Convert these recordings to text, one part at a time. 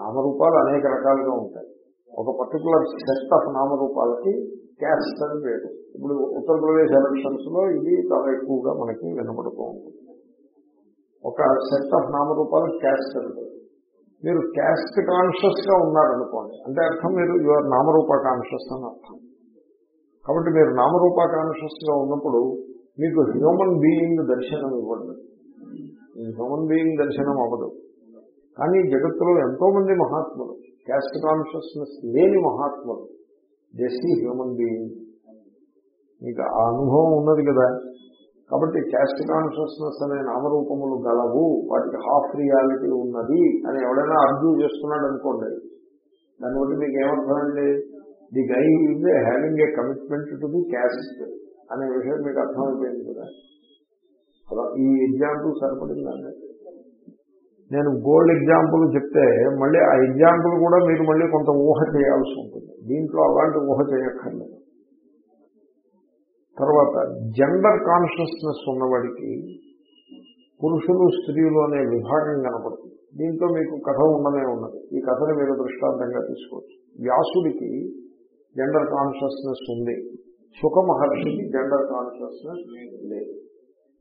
నామరూపాలు అనేక రకాలుగా ఉంటాయి. ఒక పర్టికులర్ సెట్ ఆఫ్ నామరూపాలకి క్యాస్ట్ అని పేరు. ఇప్పుడు ఉత్తరప్రదేశ్ ఎలక్షన్స్లో ఇది చాలా ఎక్కువగా మనకి వినపడుతూ ఉంటుంది. ఒక సెట్ ఆఫ్ నామరూపాలు క్యాస్ట్ అని పేరు. మీరు క్యాస్ట్ కాన్షియస్గా ఉన్నారనుకోండి అంటే అర్థం మీరు యువర్ నామరూప కాన్షియస్ అని అర్థం. కాబట్టి మీరు నామరూప కాన్షియస్గా ఉన్నప్పుడు మీకు హ్యూమన్ బీయింగ్ దర్శనం ఇవ్వండి హ్యూమన్ బీయింగ్ దర్శనం అవ్వదు. కానీ జగత్తులో ఎంతో మంది మహాత్ములు క్యాస్ట్ కాన్షియస్నెస్ లేని మహాత్ములు జెస్సీ హ్యూమన్ బీయింగ్ మీకు ఆ అనుభవం ఉన్నది కదా. కాబట్టి క్యాస్ట్ కాన్షియస్నెస్ అనే నామరూపములు గలవు వాటికి హాఫ్ రియాలిటీ ఉన్నది అని ఎవడైనా అర్జూ చేస్తున్నాడు అనుకోండి. దాన్ని బట్టి మీకు ఏమర్థమండి? The guy is having a commitment to the caste అనే విషయం మీకు అర్థమైపోయింది కదా. అలా ఈ ఎగ్జాంపుల్ సరిపడిందండి నేను గోల్డ్ ఎగ్జాంపుల్ చెప్తే మళ్ళీ ఆ ఎగ్జాంపుల్ కూడా మీరు మళ్ళీ కొంత ఊహ చేయాల్సి ఉంటుంది. దీంట్లో అలాంటి ఊహ చేయక్కర్లేదు. తర్వాత జెండర్ కాన్షియస్నెస్ ఉన్నవాడికి పురుషులు స్త్రీలు అనే విభాగం కనపడుతుంది. దీంతో మీకు కథ ఉండనే ఉన్నది. ఈ కథని మీరు దృష్టాంతంగా తీసుకోవచ్చు. వ్యాసుడికి జెండర్ కాన్షియస్నెస్ ఉంది. సుఖ మహర్షికి జెండర్ కాన్షియస్నెస్ లేదు.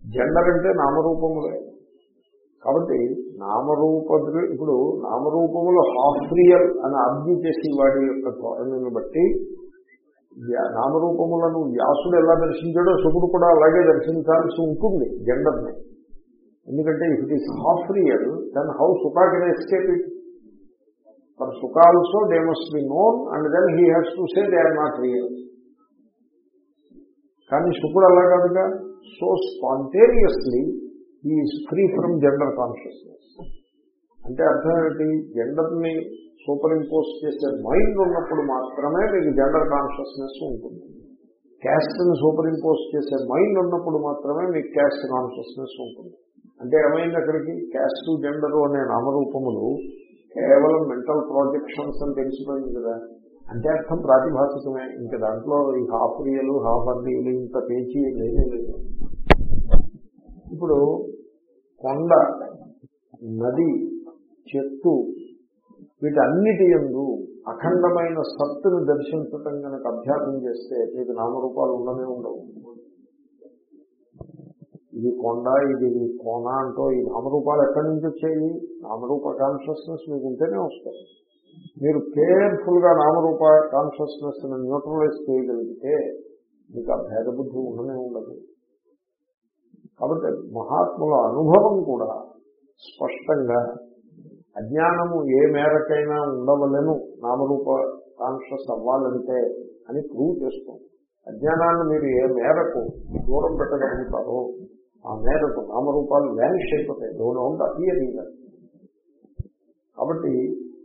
జెండర్ అంటే నామరూపములే. కాబట్టి నామరూప ఇప్పుడు నామరూపములు హాఫ్ రియల్ అని అర్థం చేసి వాడి యొక్క ధోరణిని బట్టి నామరూపములను వ్యాసుడు ఎలా దర్శించాడో శుకుడు కూడా అలాగే దర్శించాల్సి ఉంటుంది జెండర్ని ఎందుకంటే if it is half real then how సుఖా can escape it for సుఖ also they must be known and then he has to say they are not real కానీ శుకుడు అలా కాదుగా? So spontaneously is free from gender consciousness అంటే అర్థం ఏంటి? జెండర్ని superimpose చేసే మైండ్ ఉన్నప్పుడు మాత్రమే మీకు జెండర్ కాన్షియస్నెస్ ఉంటుంది. క్యాస్ట్ని సూపర్ ఇంపోజ్ చేసే మైండ్ ఉన్నప్పుడు మాత్రమే మీకు క్యాస్ట్ కాన్షియస్నెస్ ఉంటుంది. అంటే ఏమైంది అక్కడికి? క్యాస్ట్ జెండరు అనే నామరూపములు కేవలం మెంటల్ ప్రాజెక్షన్స్ అని తెలిసిపోయింది కదా. అంటే అర్థం ప్రాతిభాషికమే ఇంకా దాంట్లో ఈ హాఫ్ రియలు హాఫ్ అర్లీలు ఇంత పేచి లేనే లేదు. ఇప్పుడు కొండ నది చెట్టు వీటన్నిటి ఎందు అఖండమైన సత్తును దర్శించటం కనుక అభ్యాసం చేస్తే మీకు నామరూపాలు ఉండనే ఉండవు. ఇది కొండ ఇది కోన అంటూ ఈ నామరూపాలు ఎక్కడి నుంచి వచ్చేవి? నామరూప కాన్షియస్నెస్ మీకు ఉంటేనే వస్తాయి. మీరు కేర్ఫుల్గా నామరూప కాన్షియస్నెస్ న్యూట్రలైజ్ చేయగలిగితే మీకు ఆ భేదబుద్ధి ఉండనే ఉండదు. కాబట్టి మహాత్ముల అనుభవం కూడా స్పష్టంగా అజ్ఞానము ఏ మేరకైనా ఉండవలను నామరూప కాన్షియస్ అవ్వాలంటే అని ప్రూవ్ చేస్తాం అజ్ఞానాన్ని మీరు ఏ మేరకు దూరం పెట్టగలుగుతారో ఆ మేరకు నామరూపాలు వ్యానిష్ అయిపోతాయి. డోన్ అవుట్ అపియర్ కాబట్టి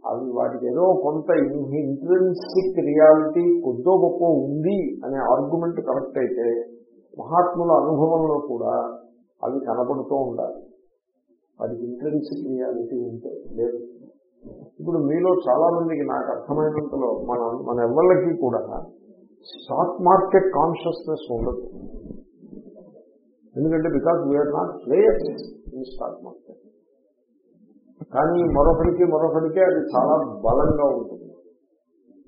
అవి వాటికి ఏదో కొంత ఇంట్రెన్సిక్ రియాలిటీ కొద్దో గొప్ప ఉంది అనే ఆర్గ్యుమెంట్ కరెక్ట్ అయితే మహాత్ముల అనుభవంలో కూడా అవి కనపడుతూ ఉండాలి. వాటికి ఇంట్రెన్సిక్ రియాలిటీ ఉంటే లేదు. ఇప్పుడు మీలో చాలా మందికి నాకు అర్థమైనంతలో మన మన ఎవరికి కూడా స్టాక్ మార్కెట్ కాన్షియస్నెస్ ఉండదు. ఎందుకంటే because we are not players in stock market కానీ మరొకరికి మరొకరికి అది చాలా బలంగా ఉంటుంది.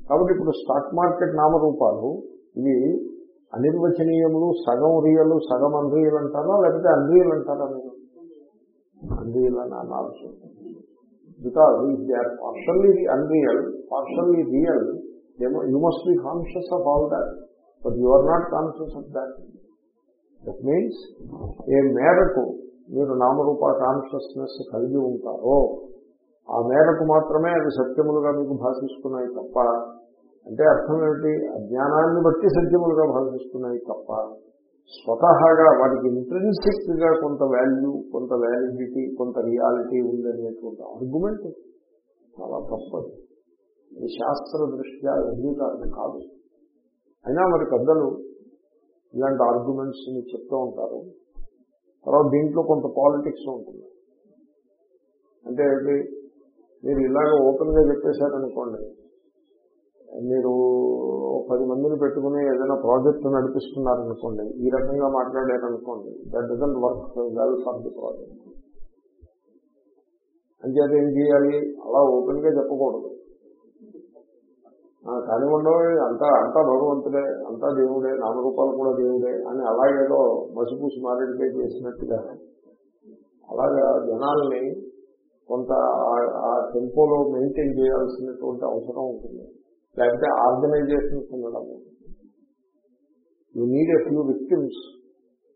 కాబట్టి ఇప్పుడు స్టాక్ మార్కెట్ నామరూపాలు ఇవి అనిర్వచనీయములు సగం రియల్ సగం అన్రియల్ అంటారా? లేకపోతే అన్రియల్ అంటారా మీరు? అన్రియల్ అని అనాల్సి because if they are partially unreal partially real you must be conscious of all that but you are not conscious of that that means ఏ మేరకు మీరు నామరూప కాన్షియస్నెస్ కలిగి ఉంటారో ఆ మేరకు మాత్రమే అవి సత్యములుగా మీకు భాషిస్తున్నాయి తప్ప అంటే అర్థం ఏమిటి? అజ్ఞానాన్ని బట్టి సత్యములుగా భావిస్తున్నాయి తప్ప స్వతహాగా వాటికి ఇంట్రెన్సిక్గా కొంత వాల్యూ కొంత వ్యాలిడిటీ కొంత రియాలిటీ ఉందనేటువంటి ఆర్గ్యుమెంట్ చాలా తప్పదు. ఇది శాస్త్ర దృష్ట్యా అంగీకారం కాదు అయినా మరి పెద్దలు ఇలాంటి ఆర్గ్యుమెంట్స్ చెప్తూ ఉంటారు. తర్వాత దీంట్లో కొంత పాలిటిక్స్ ఉంటుంది. అంటే మీరు ఇలాగ ఓపెన్గా చెప్పేశారనుకోండి మీరు పది మందిని పెట్టుకుని ఏదైనా ప్రాజెక్ట్ నడిపిస్తున్నారనుకోండి ఈ రకంగా మాట్లాడారనుకోండి that doesn't work well for the project అంచేత ఏం చేయాలి? అలా ఓపెన్గా చెప్పకూడదు. ఆ, కానివ్వండి అంతా అంతా భగవంతుడే అంతా దేవుడే నామరూపాలు కూడా దేవుడే అని అలాగేదో మసిపూసి మారేడుపై చేసినట్టుగా. అలాగా జనాల్ని కొంత ఆ- ఆ టెంపోలో మెయింటైన్ చేయాల్సినటువంటి అవసరం ఉంటుంది. లేకపోతే ఆర్గనైజేషన్స్ ఉండడం you need a few victims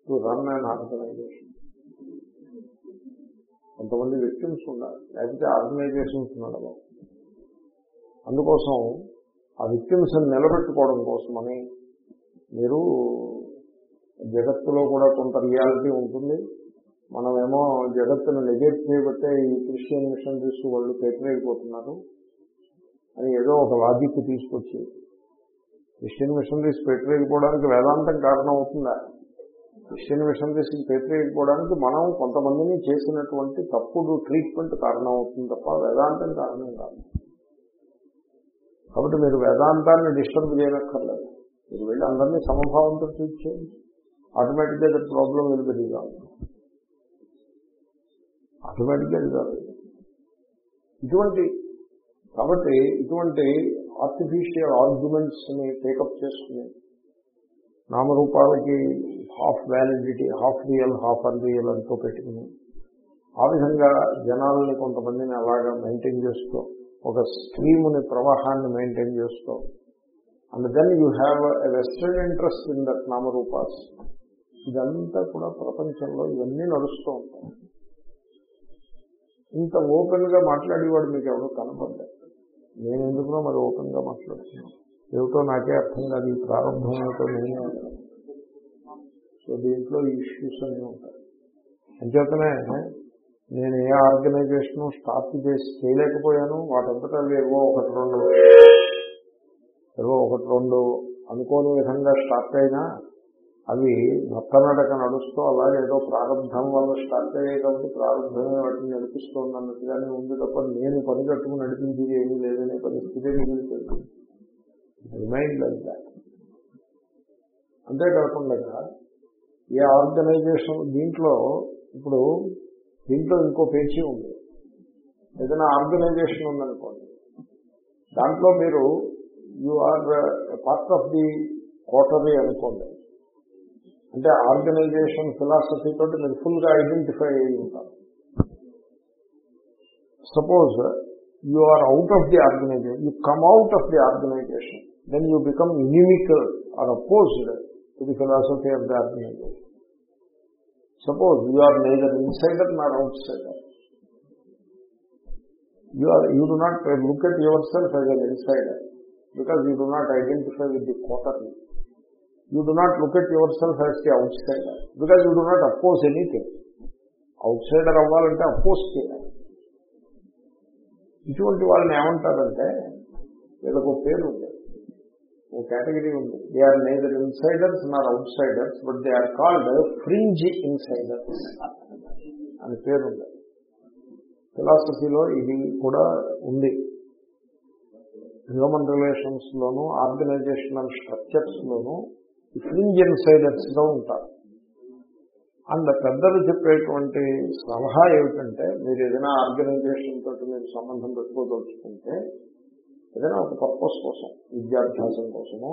to run and organisation కొంతమంది విక్టిమ్స్ ఉండాలి. లేకపోతే ఆర్గనైజేషన్స్ ఉండడం అందుకోసం ఆ విక్టిమ్స్ నిలబెట్టుకోవడం కోసమని మీరు జగత్తులో కూడా కొంత రియాలిటీ ఉంటుంది. మనమేమో జగత్తును నెగెక్ట్ చేయబట్టే ఈ క్రిస్టియన్ మిషనరీస్ వాళ్ళు పెట్టలేకపోతున్నారు అని ఏదో ఒక లాజిక్ తీసుకొచ్చి క్రిస్టియన్ మిషనరీస్ పెట్టలేకపోవడానికి వేదాంతం కారణం అవుతుందా క్రిస్టియన్ మిషనరీస్ పెట్టలేకపోవడానికి మనం కొంతమందిని చేసినటువంటి తప్పుడు ట్రీట్మెంట్ కారణం అవుతుంది తప్ప వేదాంతం కారణం కాదు. కాబట్టి మీరు వేదాంతాన్ని డిస్టర్బ్ చేయనక్కర్లేదు. మీరు వెళ్ళి అందరినీ సమభావంతో ట్రీట్ చేయండి. ఆటోమేటిక్గా that problem will be resolve ఆటోమేటిక్గా రిజాల్వ్ ఇటువంటి కాబట్టి ఇటువంటి ఆర్టిఫిషియల్ ఆర్గ్యుమెంట్స్ని టేకప్ చేసుకుని నామరూపాలకి half validity half real half unreal అంటూ పెట్టుకుని ఆ విధంగా జనాలని కొంతమందిని అలాగా మెయింటైన్ చేస్తూ ఒక స్ట్రీమ్ని ప్రవాహాన్ని మెయింటైన్ చేస్తూ and then you have a western interest in that నామరూపాస్ ఇదంతా కూడా ప్రపంచంలో ఇవన్నీ నడుస్తూ ఉంటాయి. ఇంత ఓపెన్గా మాట్లాడేవాడు మీకు ఎవరు కనపడ్డారు నేను ఎందుకునో మరి ఓపెన్గా మాట్లాడుతున్నాను. ఏమిటో నాకే అర్థం కాదు ఈ ప్రారంభం ఏమిటో నేనే సో దీంట్లో ఈ ఇష్యూస్ అన్నీ ఉంటాయి. అంచేతనే నేను ఏ ఆర్గనైజేషన్ స్టార్ట్ చేసి చేయలేకపోయాను వాటంతటా ఏవో ఒకటి రెండు ఏవో ఒకటి రెండు అనుకోని విధంగా స్టార్ట్ అయినా అవి నత్తనడక నడుస్తూ అలాగే ఏదో ప్రారంభం వల్ల స్టార్ట్ అయ్యే కాబట్టి ప్రారంభమే వాటిని నడిపిస్తోంది అన్నట్టుగానే ఉంది తప్ప నేను పని కట్టుకుని నడిపించేది ఏమీ లేదనే పరిస్థితి మిగిలిపోయింది. రిమైండ్ లైక్ అంతేకాకుండా ఏ ఆర్గనైజేషన్ దీంట్లో ఇప్పుడు దీంట్లో ఇంకో పేచీ ఉంది. ఏదైనా ఆర్గనైజేషన్ ఉందనుకోండి. దాంట్లో మీరు you are part of the coterie అనుకోండి. అంటే ఆర్గనైజేషన్ ఫిలాసఫీ తోటి మీరు ఫుల్గా ఐడెంటిఫై అయ్యి ఉంటారు. Suppose you are out of the organisation you come out of the organisation then you become inimical or opposed to the philosophy of the organisation. Suppose you are neither insider nor outsider you are you do not uh, look at yourself as an insider because you do not identify with the quarterly. You do not look at yourself at the outsider because you do not oppose anything outsider అవ్వాలంటే oppose చేయాలి. ఇటువంటి వాళ్ళని ఏమంటారంటే వీళ్ళకు పేరు ఉంది. ఓ category ఉంది. They are neither insiders nor outsiders but they are called fringe insiders అని పేరు ఉంది. ఫిలాసఫీలో ఇది కూడా ఉంది. హ్యూమన్ రిలేషన్స్ లోను ఆర్గనైజేషనల్ స్ట్రక్చర్స్ లోను ఫ్రింజ్ ఇన్సైడర్స్గా ఉంటారు. అండ్ పెద్దలు చెప్పేటువంటి సలహా ఏమిటంటే మీరు ఏదైనా ఆర్గనైజేషన్ తోటి మీరు సంబంధం పెట్టుకోదలుచుకుంటే ఏదైనా ఒక పర్పస్ కోసం విద్యాభ్యాసం కోసమో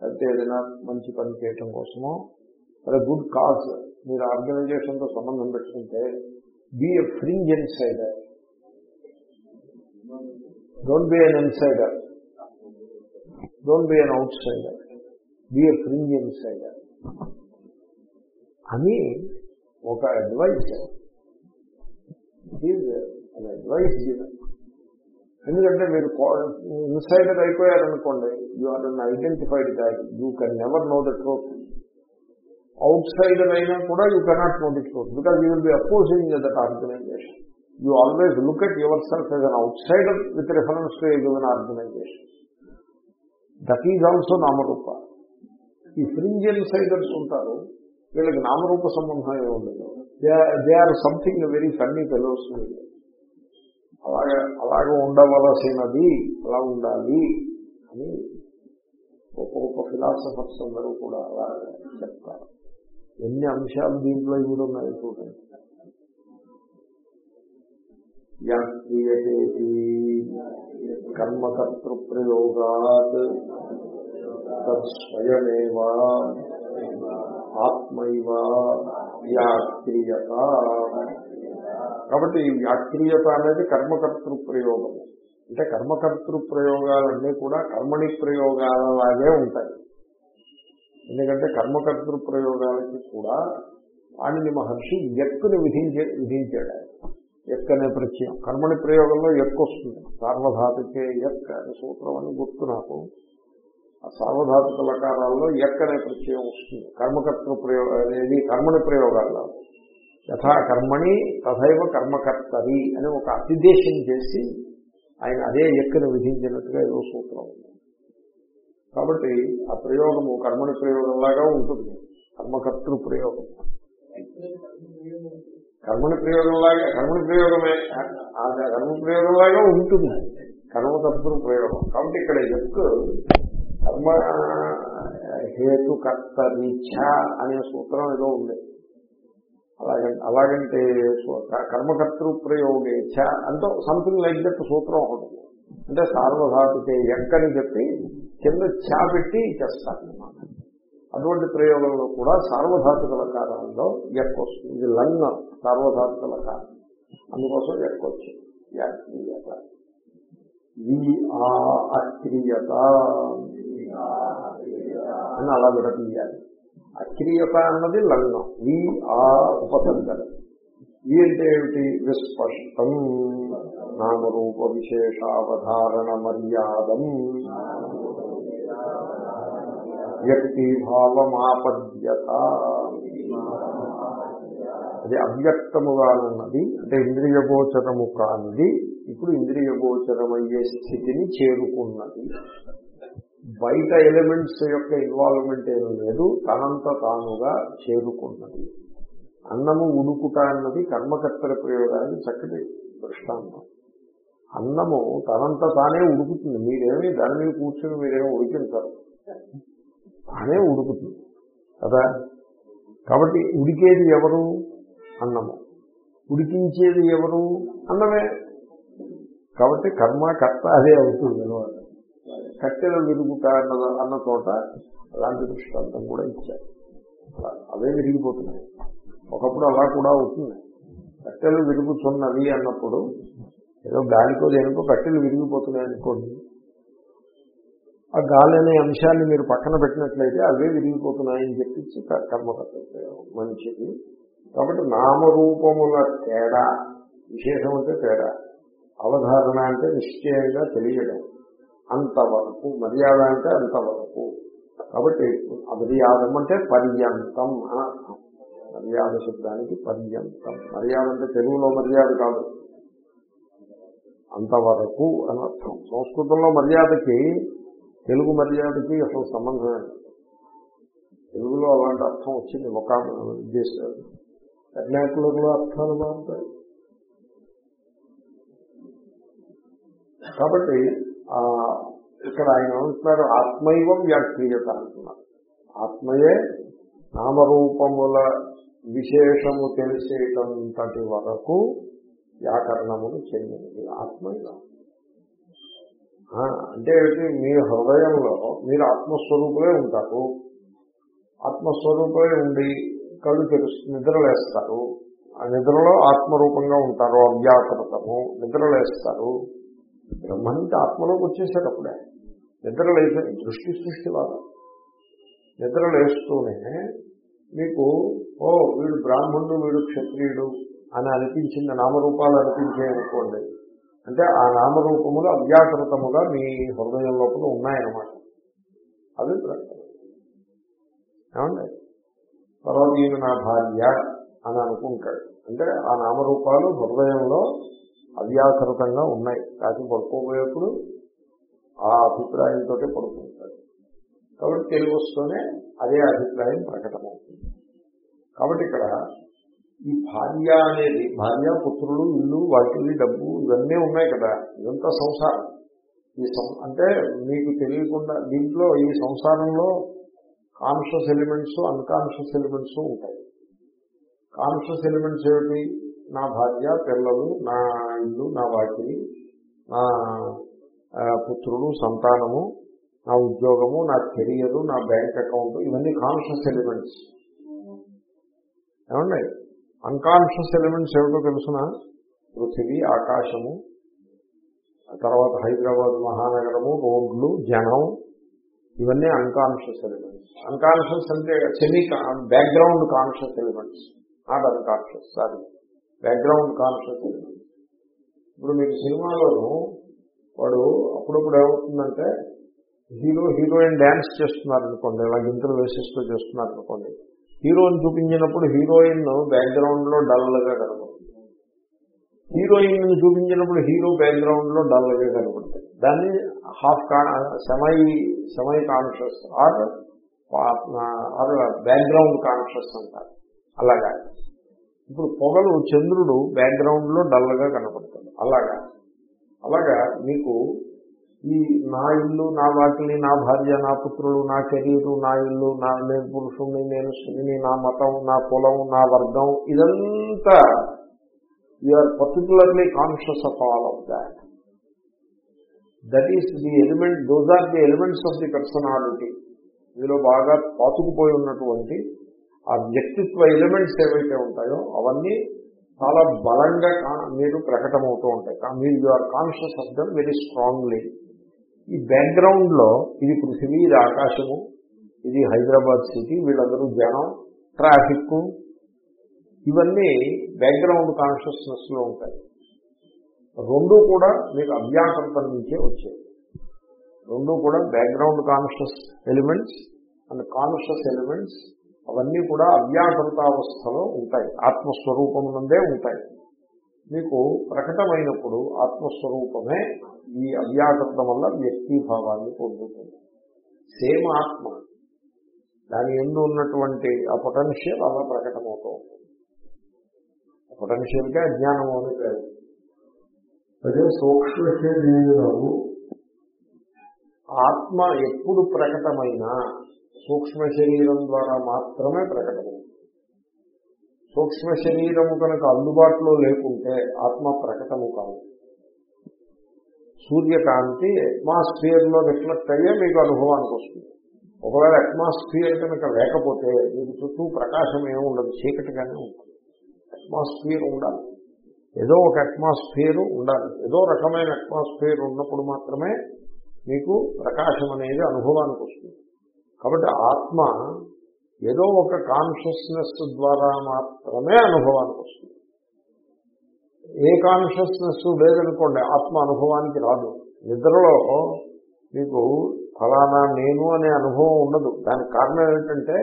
లేకపోతే ఏదైనా మంచి పని చేయటం కోసమో లేదా గుడ్ కాజ్ మీరు ఆర్గనైజేషన్తో సంబంధం పెట్టుకుంటే be a fringe insider. Don't be an insider don't be an outsider be a fringe insider అని ఒక అడ్వైస్ అడ్వైస్ ఎందుకంటే మీరు insider అయిపోయారనుకోండి you are an identified that you can never know the truth outsider అయినా కూడా you cannot know the truth because you will be opposing that organisation you always look at yourself as an outsider with reference to a given organisation that is also నామరూప ఈ fringe insiders ఉంటారు వీళ్ళకి నామరూప సంబంధం ఏమి ఉండదు. They are something very funny fellows అలాగే అలాగే ఉండవలసినది అలా ఉండాలి అని గొప్ప గొప్ప ఫిలాసఫర్స్ అందరూ కూడా అలా చెప్తారు. ఎన్ని అంశాలు దీంట్లో ఇవి ఉన్నాయి చూడండి. కర్మకర్తృ కర్మకర్తృప్రయోగాత్ తత్స్వయమేవా? ఆత్మైవ? వ్యాక్రియత? కాబట్టి ఈ వ్యాక్రియత అనేది కర్మకర్తృ ప్రయోగం. అంటే కర్మకర్తృ ప్రయోగాలన్నీ కూడా కర్మణి ప్రయోగాలలాగే ఉంటాయి. ఎందుకంటే కర్మకర్తృ ప్రయోగాలకి కూడా పాణిని మహర్షి ఎక్కుని విధించే విధించాడు. ఆయన. అనే ప్రత్యయం. కర్మణి ప్రయోగంలో ఎక్కువ వస్తుంది. సార్వధాతుకే ఎక్క అనే సూత్రం అని గుర్తు నాకు. ఆ సార్వధాతుక లకారాల్లో ఎక్కడే ప్రత్యయం వస్తుంది. కర్మకర్తృ ప్రయోగ అనేది కర్మని ప్రయోగాల్లో. యథా కర్మణి తథైవ కర్మకర్తరి అని ఒక అతిదేశం చేసి ఆయన అదే ఎక్కను విధించినట్టుగా ఏదో సూత్రం ఉంది. కాబట్టి ఆ ప్రయోగము కర్మని ప్రయోగంలాగా ఉంటుంది. కర్మకర్తృ ప్రయోగం. కర్మని ప్రయోగంలాగా కర్మని ప్రయోగమే. ఆ కర్మ ప్రయోగంలాగా ఉంటుంది. కర్మకర్తృ ప్రయోగం. కాబట్టి ఇక్కడ ఎక్కు కర్మ హేతుకర్త రీఛ అనే సూత్రం ఏదో ఉంది. అలాగంటే అలాగంటే సు- కర్మకర్తృ ప్రయోగేచ్ఛ అంటే సంథింగ్ లైక్ దట్ సూత్రం ఒకటి. అంటే సార్వధాతుకే ఎక్కని చెప్పి కింద ఛా పెట్టి చేస్తారన్నమాట అటువంటి ప్రయోగంలో కూడా సార్వధాతుకల కారణంలో ఎక్క వస్తుంది. ఇది లంగం సార్వధాతుకల కారణం. అందుకోసం ఎక్క వచ్చింది యాక్రియత ఆ అక్రియత. అని అలా విడతీయాలి అక్రియత అన్నది లగ్నం వి ఆ ఉపసంగం ఈ అంటే ఏమిటి? విస్పష్టం. నామరూప విశేషావధారణ మర్యాదం. వ్యక్తిభావమాపద్యత అది అవ్యక్తముగా ఉన్నది అంటే ఇంద్రియగోచరము కానిది. ఇప్పుడు ఇంద్రియగోచరమయ్యే స్థితిని చేరుకున్నది. బయట ఎలిమెంట్స్ యొక్క ఇన్వాల్వ్మెంట్ ఏమీ లేదు. తనంత తానుగా చేరుకున్నది. అన్నము ఉడుకుట అన్నది కర్మకర్తల ప్రయోగానికి చక్కటి దృష్టాంతం. అన్నము తనంత తానే ఉడుకుతుంది. మీరేమీ దాని మీద కూర్చొని మీరేమీ ఉడికించరు. తానే ఉడుకుతుంది. కదా? కాబట్టి ఉడికేది ఎవరు? అన్నము. ఉడికించేది ఎవరు? అన్నమే. కాబట్టి కర్మ కర్త అదే అవుతుంది అనమాట కట్టెలు విరుగుట అన్న అన్న చోట అలాంటి దృష్టాంతం కూడా ఇచ్చారు. అవే విరిగిపోతున్నాయి. ఒకప్పుడు అలా కూడా అవుతుంది. కట్టెలు విరుగుతున్నవి అన్నప్పుడు ఏదో గాలికో దేనికో కట్టెలు విరిగిపోతున్నాయి అనుకోండి. ఆ గాలి అనే అంశాన్ని మీరు పక్కన పెట్టినట్లయితే అవే విరిగిపోతున్నాయని చెప్పి కర్మకర్త మంచిది. కాబట్టి నామరూపముల తేడా విశేషం అంటే తేడా. అవధారణ అంటే నిశ్చయంగా తెలియడం. అంతవరకు మర్యాద అంటే అంతవరకు. కాబట్టి అమర్యాదం అంటే పర్యంతం అని అర్థం. మర్యాద శబ్దానికి పర్యంతం. మర్యాద అంటే తెలుగులో మర్యాద కాదు. అంతవరకు అని అర్థం. సంస్కృతంలో మర్యాదకి తెలుగు మర్యాదకి అసలు సంబంధం తెలుగులో అలాంటి అర్థం వచ్చింది. ఒక చేశారు కర్ణాకులలో అర్థాలు బాగుంటాయి కాబట్టి ఇక్కడ ఆయన ఏమంటున్నారు? ఆత్మైవం వ్యాఖ్యత అంటున్నారు. ఆత్మయే నామరూపముల విశేషము తెలిసేటంతటి వరకు వ్యాకరణములు చెందినది. ఆత్మైవం అంటే మీ హృదయంలో మీరు ఆత్మస్వరూపులే ఉంటారు. ఆత్మస్వరూపులే ఉండి కళ్ళు తెరుస్తు నిద్రలేస్తారు ఆ నిద్రలో ఆత్మరూపంగా ఉంటారు. అవ్యాకృతము. నిద్రలేస్తారు బ్రహ్మ నుంచి ఆత్మలోకి వచ్చేసాడు అప్పుడే. నిద్ర లేచే దృష్టి సృష్టి వాదం నిద్ర లేస్తూనే మీకు ఓ వీడు బ్రాహ్మణుడు వీడు క్షత్రియుడు అని అనిపించింది నామరూపాలు అనిపించేయనుకోండి. అంటే ఆ నామరూపములు అవ్యాకృతముగా మీ హృదయం లోపల ఉన్నాయన్నమాట. అవి ఏమండి? తర్వాత ఈమె నా భార్య అని అనుకుంటాడు. అంటే ఆ నామరూపాలు హృదయంలో అవ్యాకృతంగా ఉన్నాయి. కాకి పడుకోబోయేప్పుడు ఆ అభిప్రాయంతో పడుకుంటాడు. కాబట్టి తెలివి వస్తూనే అదే అభిప్రాయం ప్రకటమవుతుంది. కాబట్టి ఇక్కడ ఈ భార్య అనేది భార్య పుత్రులు ఇల్లు వాటిల్లి డబ్బు ఇవన్నీ ఉన్నాయి కదా. ఇదంతా సంసారం. ఈ అంటే మీకు తెలియకుండా దీంట్లో ఈ సంసారంలో కాన్షియస్ ఎలిమెంట్స్ అన్కాన్షియస్ ఎలిమెంట్స్ ఉంటాయి. కాన్షియస్ ఎలిమెంట్స్ ఏమిటి? నా భార్య పిల్లలు నా ఇల్లు నా వాకిలి నా పుత్రుడు సంతానము నా ఉద్యోగము నా కెరియరు నా బ్యాంక్ అకౌంట్ ఇవన్నీ కాన్షియస్ ఎలిమెంట్స్ ఏమండి? అన్కాన్షియస్ ఎలిమెంట్స్ ఏమిటో తెలుసిన? పృథివీ ఆకాశము తర్వాత హైదరాబాద్ మహానగరము రోడ్లు జనం ఇవన్నీ అన్కాన్షియస్ ఎలిమెంట్స్ అన్కాన్షియస్ అంటే semi background conscious elements not unconscious sorry background concept. ఇప్పుడు మీకు సినిమాలోను వాడు అప్పుడప్పుడు ఏమవుతుందంటే హీరో హీరోయిన్ డ్యాన్స్ చేస్తున్నారు అనుకోండి ఇలా గింతలు వేసేస్తూ చేస్తున్నారు అనుకోండి హీరోయిన్ చూపించినప్పుడు హీరోయిన్ బ్యాక్గ్రౌండ్లో డల్గా కనబడుతుంది హీరోయిన్ చూపించినప్పుడు హీరో బ్యాక్గ్రౌండ్లో డల్గా కనబడుతుంది దాన్ని half semi semi conscious or or background conscious అంటారు. అలాగా. ఇప్పుడు పొగలు చంద్రుడు బ్యాక్గ్రౌండ్లో డల్గా కనపడతాడు అలాగా. అలాగా మీకు ఈ నా ఇల్లు నా వాకిలి నా భార్య నా పుత్రులు నా కెరీరు నా ఇల్లు నా నేను పురుషుణ్ణి నేను స్త్రీని నా మతం నా కులం నా వర్గం ఇదంతా you are particularly conscious of all of that that is the element those are the elements of the personality మీలో బాగా పాతుకుపోయి ఉన్నటువంటి ఆ వ్యక్తిత్వ ఎలిమెంట్స్ ఏవైతే ఉంటాయో అవన్నీ చాలా బలంగా కా- మీరు ప్రకటమవుతూ ఉంటాయి. కా- మీరు you are conscious of them very strongly ఈ బ్యాక్గ్రౌండ్లో ఇది పృథివీ ఇది ఆకాశము ఇది హైదరాబాద్ సిటీ వీళ్ళందరూ జనం ట్రాఫిక్ ఇవన్నీ బ్యాక్గ్రౌండ్ కాన్షియస్నెస్లో ఉంటాయి. రెండు కూడా మీకు అభ్యాసంతం నుంచే వచ్చాయి. రెండు కూడా background conscious elements and conscious elements అవన్నీ కూడా అవ్యాకృతావస్థలో ఉంటాయి. ఆత్మస్వరూపం నుండే ఉంటాయి. మీకు ప్రకటమైనప్పుడు ఆత్మస్వరూపమే ఈ అవ్యాకృతం వల్ల వ్యక్తిభావాన్ని పొందుతుంది. సేమ్ ఆత్మ. దాని ఎందు ఉన్నటువంటి ఆ పొటెన్షియల్ అలా ప్రకటమవుతూ ఉంటుంది. పొటెన్షియల్గా అజ్ఞానం అని పేరు. అదే సూక్ష్మ ఆత్మ ఎప్పుడు ప్రకటమైనా సూక్ష్మ శరీరం ద్వారా మాత్రమే ప్రకటమవుతుంది. సూక్ష్మ శరీరము కనుక అందుబాటులో లేకుంటే ఆత్మ ప్రకటము కాదు. సూర్యకాంతి అట్మాస్ఫియర్లో రిఫ్లెక్ట్ అయ్యే మీకు అనుభవానికి వస్తుంది. ఒకవేళ అట్మాస్ఫియర్ కనుక లేకపోతే మీకు చుట్టూ ప్రకాశం ఏమి ఉండదు చీకటిగానే ఉంటుంది. అట్మాస్ఫియర్ ఉండాలి. ఏదో ఒక అట్మాస్ఫియర్ ఉండాలి. ఏదో రకమైన అట్మాస్ఫియర్ ఉన్నప్పుడు మాత్రమే మీకు ప్రకాశం అనేది అనుభవానికి వస్తుంది. కాబట్టి ఆత్మ ఏదో ఒక కాన్షియస్నెస్ ద్వారా మాత్రమే అనుభవానికి వస్తుంది. ఏ కాన్షియస్నెస్ లేదనుకోండి ఆత్మ అనుభవానికి రాదు. నిద్రలో మీకు ఫలానా నేను అనే అనుభవం ఉండదు. దానికి కారణం ఏంటంటే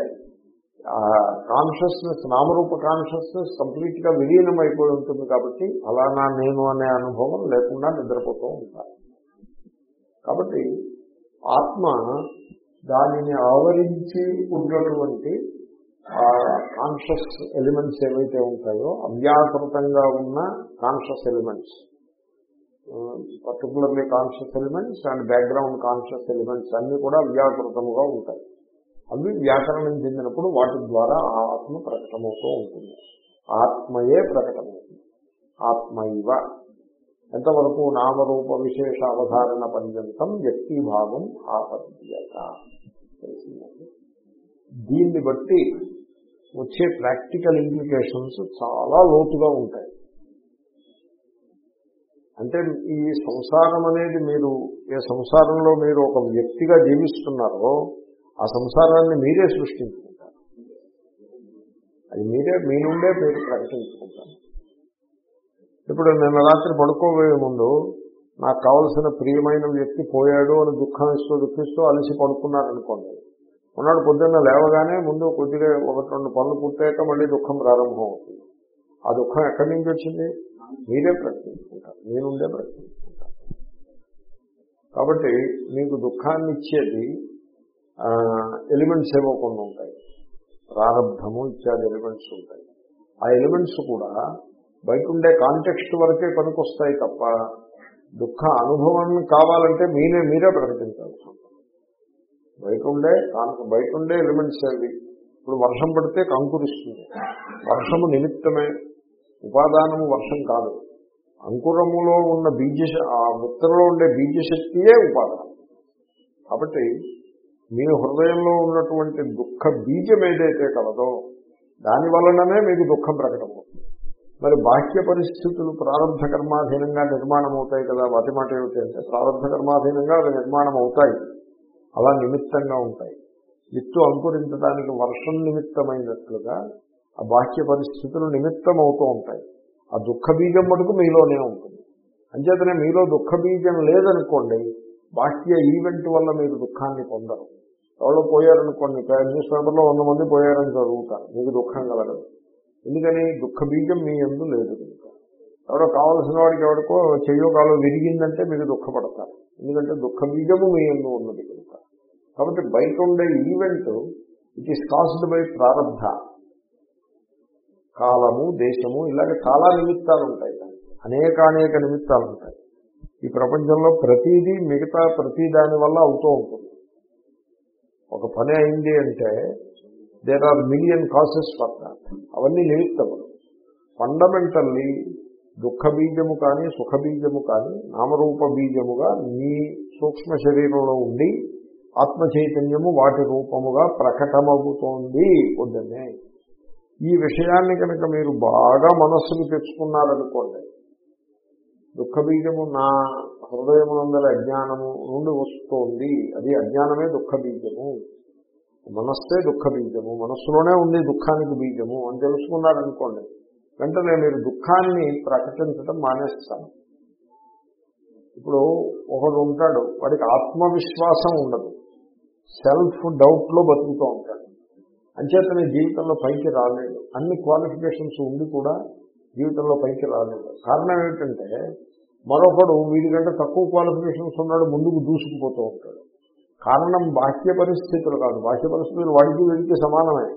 కాన్షియస్నెస్ నామరూప కాన్షియస్నెస్ కంప్లీట్గా విలీనం అయిపోయి ఉంటుంది కాబట్టి ఫలానా నేను అనే అనుభవం లేకుండా నిద్రపోతూ ఉంటారు. కాబట్టి ఆత్మ దానిని ఆవరించి ఉన్నటువంటి ఆ కాన్షియస్ ఎలిమెంట్స్ ఏవైతే ఉంటాయో అవ్యాకృతంగా ఉన్న conscious elements particularly conscious elements and background conscious elements అన్ని కూడా వ్యాకృతముగా ఉంటాయి. అవి వ్యాకరణం చెందినప్పుడు వాటి ద్వారా ఆ ఆత్మ ప్రకటమవుతూ ఉంటుంది. ఆత్మయే ప్రకటమవుతుంది. ఆత్మైవ ఎంతవరకు నామరూప విశేష అవధారణ పర్యంతం వ్యక్తిభావం ఆపద్యత. తెలిసిందండి? దీన్ని బట్టి వచ్చే ప్రాక్టికల్ ఇంప్లికేషన్స్ చాలా లోతుగా ఉంటాయి. అంటే ఈ సంసారం అనేది మీరు ఏ సంసారంలో మీరు ఒక వ్యక్తిగా జీవిస్తున్నారో ఆ సంసారాన్ని మీరే సృష్టించుకుంటారు. అది మీరే మీ నుండే మీరు ప్రకటించుకుంటారు. ఇప్పుడు నిన్న రాత్రి పడుకోబోయే ముందు నాకు కావలసిన ప్రియమైన వ్యక్తి పోయాడు అని దుఃఖం ఇస్తూ దుఃఖిస్తూ అలసి పడుకున్నారనుకోండి. ఉన్నాడు పొద్దున్న లేవగానే ముందు కొద్దిగా ఒకటి రెండు పనులు పూర్తయ్యాక మళ్ళీ దుఃఖం ప్రారంభం అవుతుంది ఆ దుఃఖం ఎక్కడి నుంచి వచ్చింది? మీరే ప్రకటించుకుంటారు నేనుండే నుండే కాబట్టి మీకు దుఃఖాన్ని ఇచ్చేది ఎలిమెంట్స్ ఏవో కొన్ని ఉంటాయి. ప్రారంభము ఇత్యాది ఎలిమెంట్స్ ఉంటాయి. ఆ ఎలిమెంట్స్ కూడా బయట ఉండే కాంటెక్స్ట్ వరకే పనికొస్తాయి తప్ప దుఃఖ అనుభవం కావాలంటే మీరే మీరే ప్రకటించాల్సి ఉంటుంది బయట ఉండే బయట ఉండే ఎలిమెంట్స్ అవి ఇప్పుడు వర్షం పడితే కంకురిస్తుంది. వర్షము నిమిత్తమే. ఉపాదానము వర్షం కాదు. అంకురములో ఉన్న బీజ ఆ ఉత్తరలో ఉండే బీజశక్తియే ఉపాదానం. కాబట్టి మీ హృదయంలో ఉన్నటువంటి దుఃఖ బీజం ఏదైతే కలదో దాని వలననే మీకు దుఃఖం ప్రకటమవుతుంది. మరి బాహ్య పరిస్థితులు ప్రారంభ కర్మాధీనంగా నిర్మాణం అవుతాయి కదా వాటి మాట ఏమిటంటే ప్రారంభ కర్మాధీనంగా అవి నిర్మాణం అవుతాయి అలా నిమిత్తంగా ఉంటాయి. విత్తు అంకురించడానికి వర్షం నిమిత్తమైనట్లుగా ఆ బాహ్య పరిస్థితులు నిమిత్తం అవుతూ ఉంటాయి. ఆ దుఃఖ బీజం మటుకు మీలోనే ఉంటుంది. అంచేతనే మీలో దుఃఖ బీజం లేదనుకోండి బాహ్య ఈవెంట్ వల్ల మీరు దుఃఖాన్ని పొందరు. ఎవరో పోయారనుకోండి న్యూస్ పేపర్లో వంద మంది పోయారని చదువుతారు మీకు దుఃఖం కలగదు. ఎందుకని దుఃఖ బీజం మీ ఎందు లేదు ఎవరో కావలసిన వాడికి ఎవరికో చెయ్యో కాలో విరిగిందంటే మీరు దుఃఖపడతారు. ఎందుకంటే దుఃఖ బీజము మీ ఎందు ఉన్నది కనుక. కాబట్టి బయట ఉండే event it is caused by ప్రారంభ. కాలము దేశము ఇలాగే చాలా నిమిత్తాలు ఉంటాయి అనేక అనేక నిమిత్తాలు ఉంటాయి ఈ ప్రపంచంలో ప్రతిదీ మిగతా ప్రతి దాని వల్ల అవుతూ ఉంటుంది. ఒక పని అయింది అంటే there are million causes for that అవన్నీ నిమిత్తములు ఫండమెంటల్లీ దుఃఖ బీజము కానీ సుఖ బీజము కానీ నామరూప బీజముగా నీ సూక్ష్మ శరీరంలో ఉండి ఆత్మ చైతన్యము వాటి రూపముగా ప్రకటమవుతోంది వద్దనే ఈ విషయాన్ని కనుక మీరు బాగా మనస్సుకు తెచ్చుకున్నారనుకోండి దుఃఖ బీజము నా హృదయమునందరి అజ్ఞానము నుండి వస్తోంది. అది అజ్ఞానమే దుఃఖ బీజము మనస్సే దుఃఖ బీజము మనస్సులోనే ఉంది దుఃఖానికి బీజము అని తెలుసుకున్నారనుకోండి వెంటనే మీరు దుఃఖాన్ని ప్రకటించడం మానేస్తాను ఇప్పుడు ఒకడు ఉంటాడు వాడికి ఆత్మవిశ్వాసం ఉండదు సెల్ఫ్ డౌట్లో బతుకుతూ ఉంటాడు అంచేతనే జీవితంలో పైకి రాలేదు అన్ని క్వాలిఫికేషన్స్ ఉండి కూడా జీవితంలో పైకి రాలేదు. కారణం ఏమిటంటే మరొకడు వీడికంటే తక్కువ క్వాలిఫికేషన్స్ ఉన్నాడు ముందుకు దూసుకుపోతూ ఉంటాడు. కారణం బాహ్య పరిస్థితులు కాదు. బాహ్య పరిస్థితులు వాడికి వీడికి సమానమే.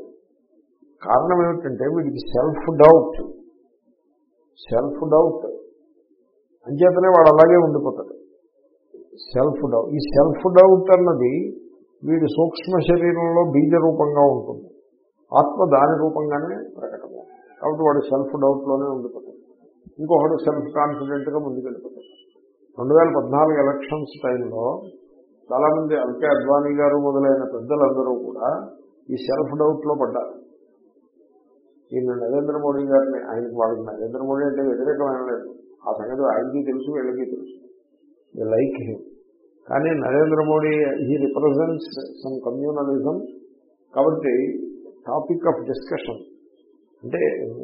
కారణం ఏమిటంటే వీడికి సెల్ఫ్ డౌట్. Self doubt. అంచేతనే వాడు అలాగే ఉండిపోతాడు. సెల్ఫ్ డౌట్ ఈ సెల్ఫ్ డౌట్ అన్నది వీడి సూక్ష్మ శరీరంలో బీజ రూపంగా ఉంటుంది. ఆత్మ దాని రూపంగానే ప్రకటన కాబట్టి వాడు సెల్ఫ్ డౌట్లోనే ఉండిపోతాడు. ఇంకొకడు సెల్ఫ్ కాన్ఫిడెంట్గా ముందుకెళ్ళిపోతాడు. రెండు వేల పద్నాలుగు ఎలక్షన్స్ టైంలో చాలామంది అల్కే అద్వానీ గారు మొదలైన పెద్దలందరూ కూడా ఈ సెల్ఫ్ డౌట్లో పడ్డారు. ఈయన నరేంద్ర మోడీ గారిని ఆయన వాళ్ళకి నరేంద్ర మోడీ అంటే వ్యతిరేకమైన లేదు. ఆ సంగతి ఆయనకి తెలుసు వీళ్ళకి తెలుసు. Like him. కానీ Narendra Modi he represents some communalism. కాబట్టి టాపిక్ ఆఫ్ డిస్కషన్ అంటే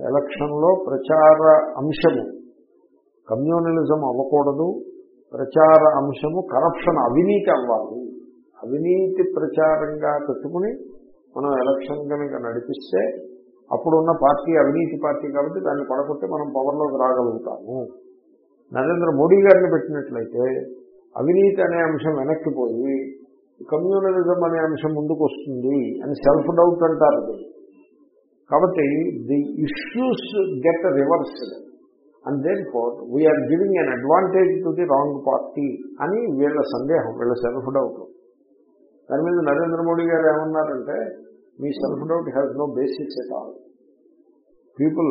ఎలక్షన్లో ప్రచార అంశము కమ్యూనలిజం అవ్వకూడదు ప్రచార అంశము కరప్షన్ అవినీతి అవ్వాలి. అవినీతి ప్రచారంగా పెట్టుకుని మనం ఎలక్షన్ కనుక నడిపిస్తే అప్పుడున్న పార్టీ అవినీతి పార్టీ కాబట్టి దాన్ని పడగొట్టి మనం పవర్లోకి రాగలుగుతాము. నరేంద్ర మోడీ గారిని పెట్టినట్లయితే అవినీతి అనే అంశం వెనక్కిపోయి కమ్యూనలిజం అనే అంశం ముందుకు వస్తుంది అని సెల్ఫ్ డౌట్ అంటారు. కాబట్టి the issues get reversed. And then for we are giving an advantage to the wrong party అని వీళ్ళ సందేహం వీళ్ళ సెల్ఫ్ డౌట్ దాని మీద నరేంద్ర మోడీ గారు ఏమన్నారంటే మీ self doubt has no basis at all people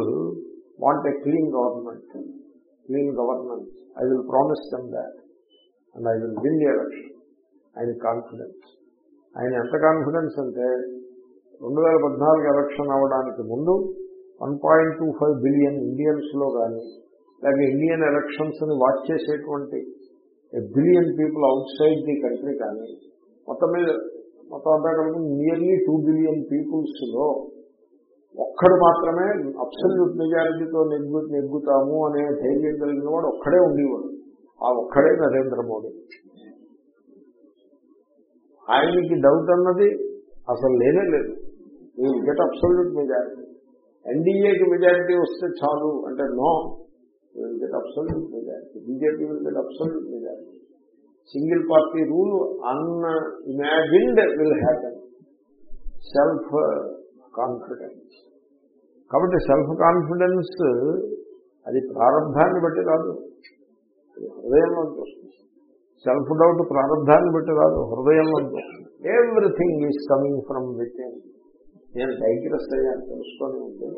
want a clean government clean governance I will promise them that and I will win the election ఆయన confidence ఆయన ఎంత కాన్ఫిడెన్స్ అంటే రెండు వేల పద్నాలుగు ఎలక్షన్ అవ్వడానికి ముందు one point two five billion ఇండియన్స్లో కానీ లేక ఇండియన్ ఎలక్షన్స్ని వాచ్ చేసేటువంటి billion people outside the country కానీ మొత్తం మీద మొత్తం అంతా కలిపి నియర్లీ టూ బిలియన్ పీపుల్స్లో ఒక్కడు మాత్రమే అబ్సల్యూట్ మెజారిటీతో నెగ్గు నెగ్గుతాము అనే ధైర్యం కలిగిన వాడు ఒక్కడే ఉండేవాడు. ఆ ఒక్కడే నరేంద్ర మోడీ. ఆయనకి డౌట్ అన్నది అసలు లేనే లేదు. ఈ గెట్ అబ్సల్యూట్ మెజారిటీ ఎన్డీఏకి మెజారిటీ వస్తే చాలు. అంటే no will get absolute majority BJP will get absolute majority single party rule unimagined will happen self confidence కాబట్టి సెల్ఫ్ కాన్ఫిడెన్స్ అది ప్రారంభాన్ని బట్టి రాదు. హృదయం సెల్ఫ్ డౌట్ ప్రారంభాన్ని బట్టి రాదు. హృదయం వస్తుంది. Everything is coming from with నేను డైగ్రెస్ అయ్యాను తెలుసుకొని ఉంది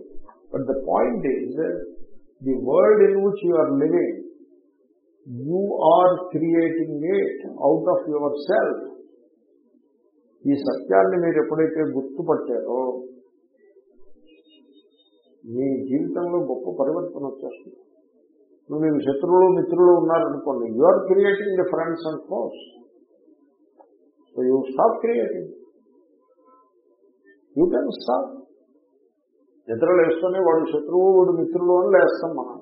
but the point is the world in which you are living you are creating it out of yourself ఈ సత్యాన్ని మీరు ఎప్పుడైతే గుర్తుపట్టారో మీ జీవితంలో గొప్ప పరివర్తన వచ్చేస్తుంది. నువ్వు మీకు శత్రువులు మిత్రులు ఉన్నారనుకోండి you are creating the friends and foes so you stop creating you can stop నిద్రలు వేసుకొని వాడు శత్రువు వాడు మిత్రులు అని లేస్తాం మనం.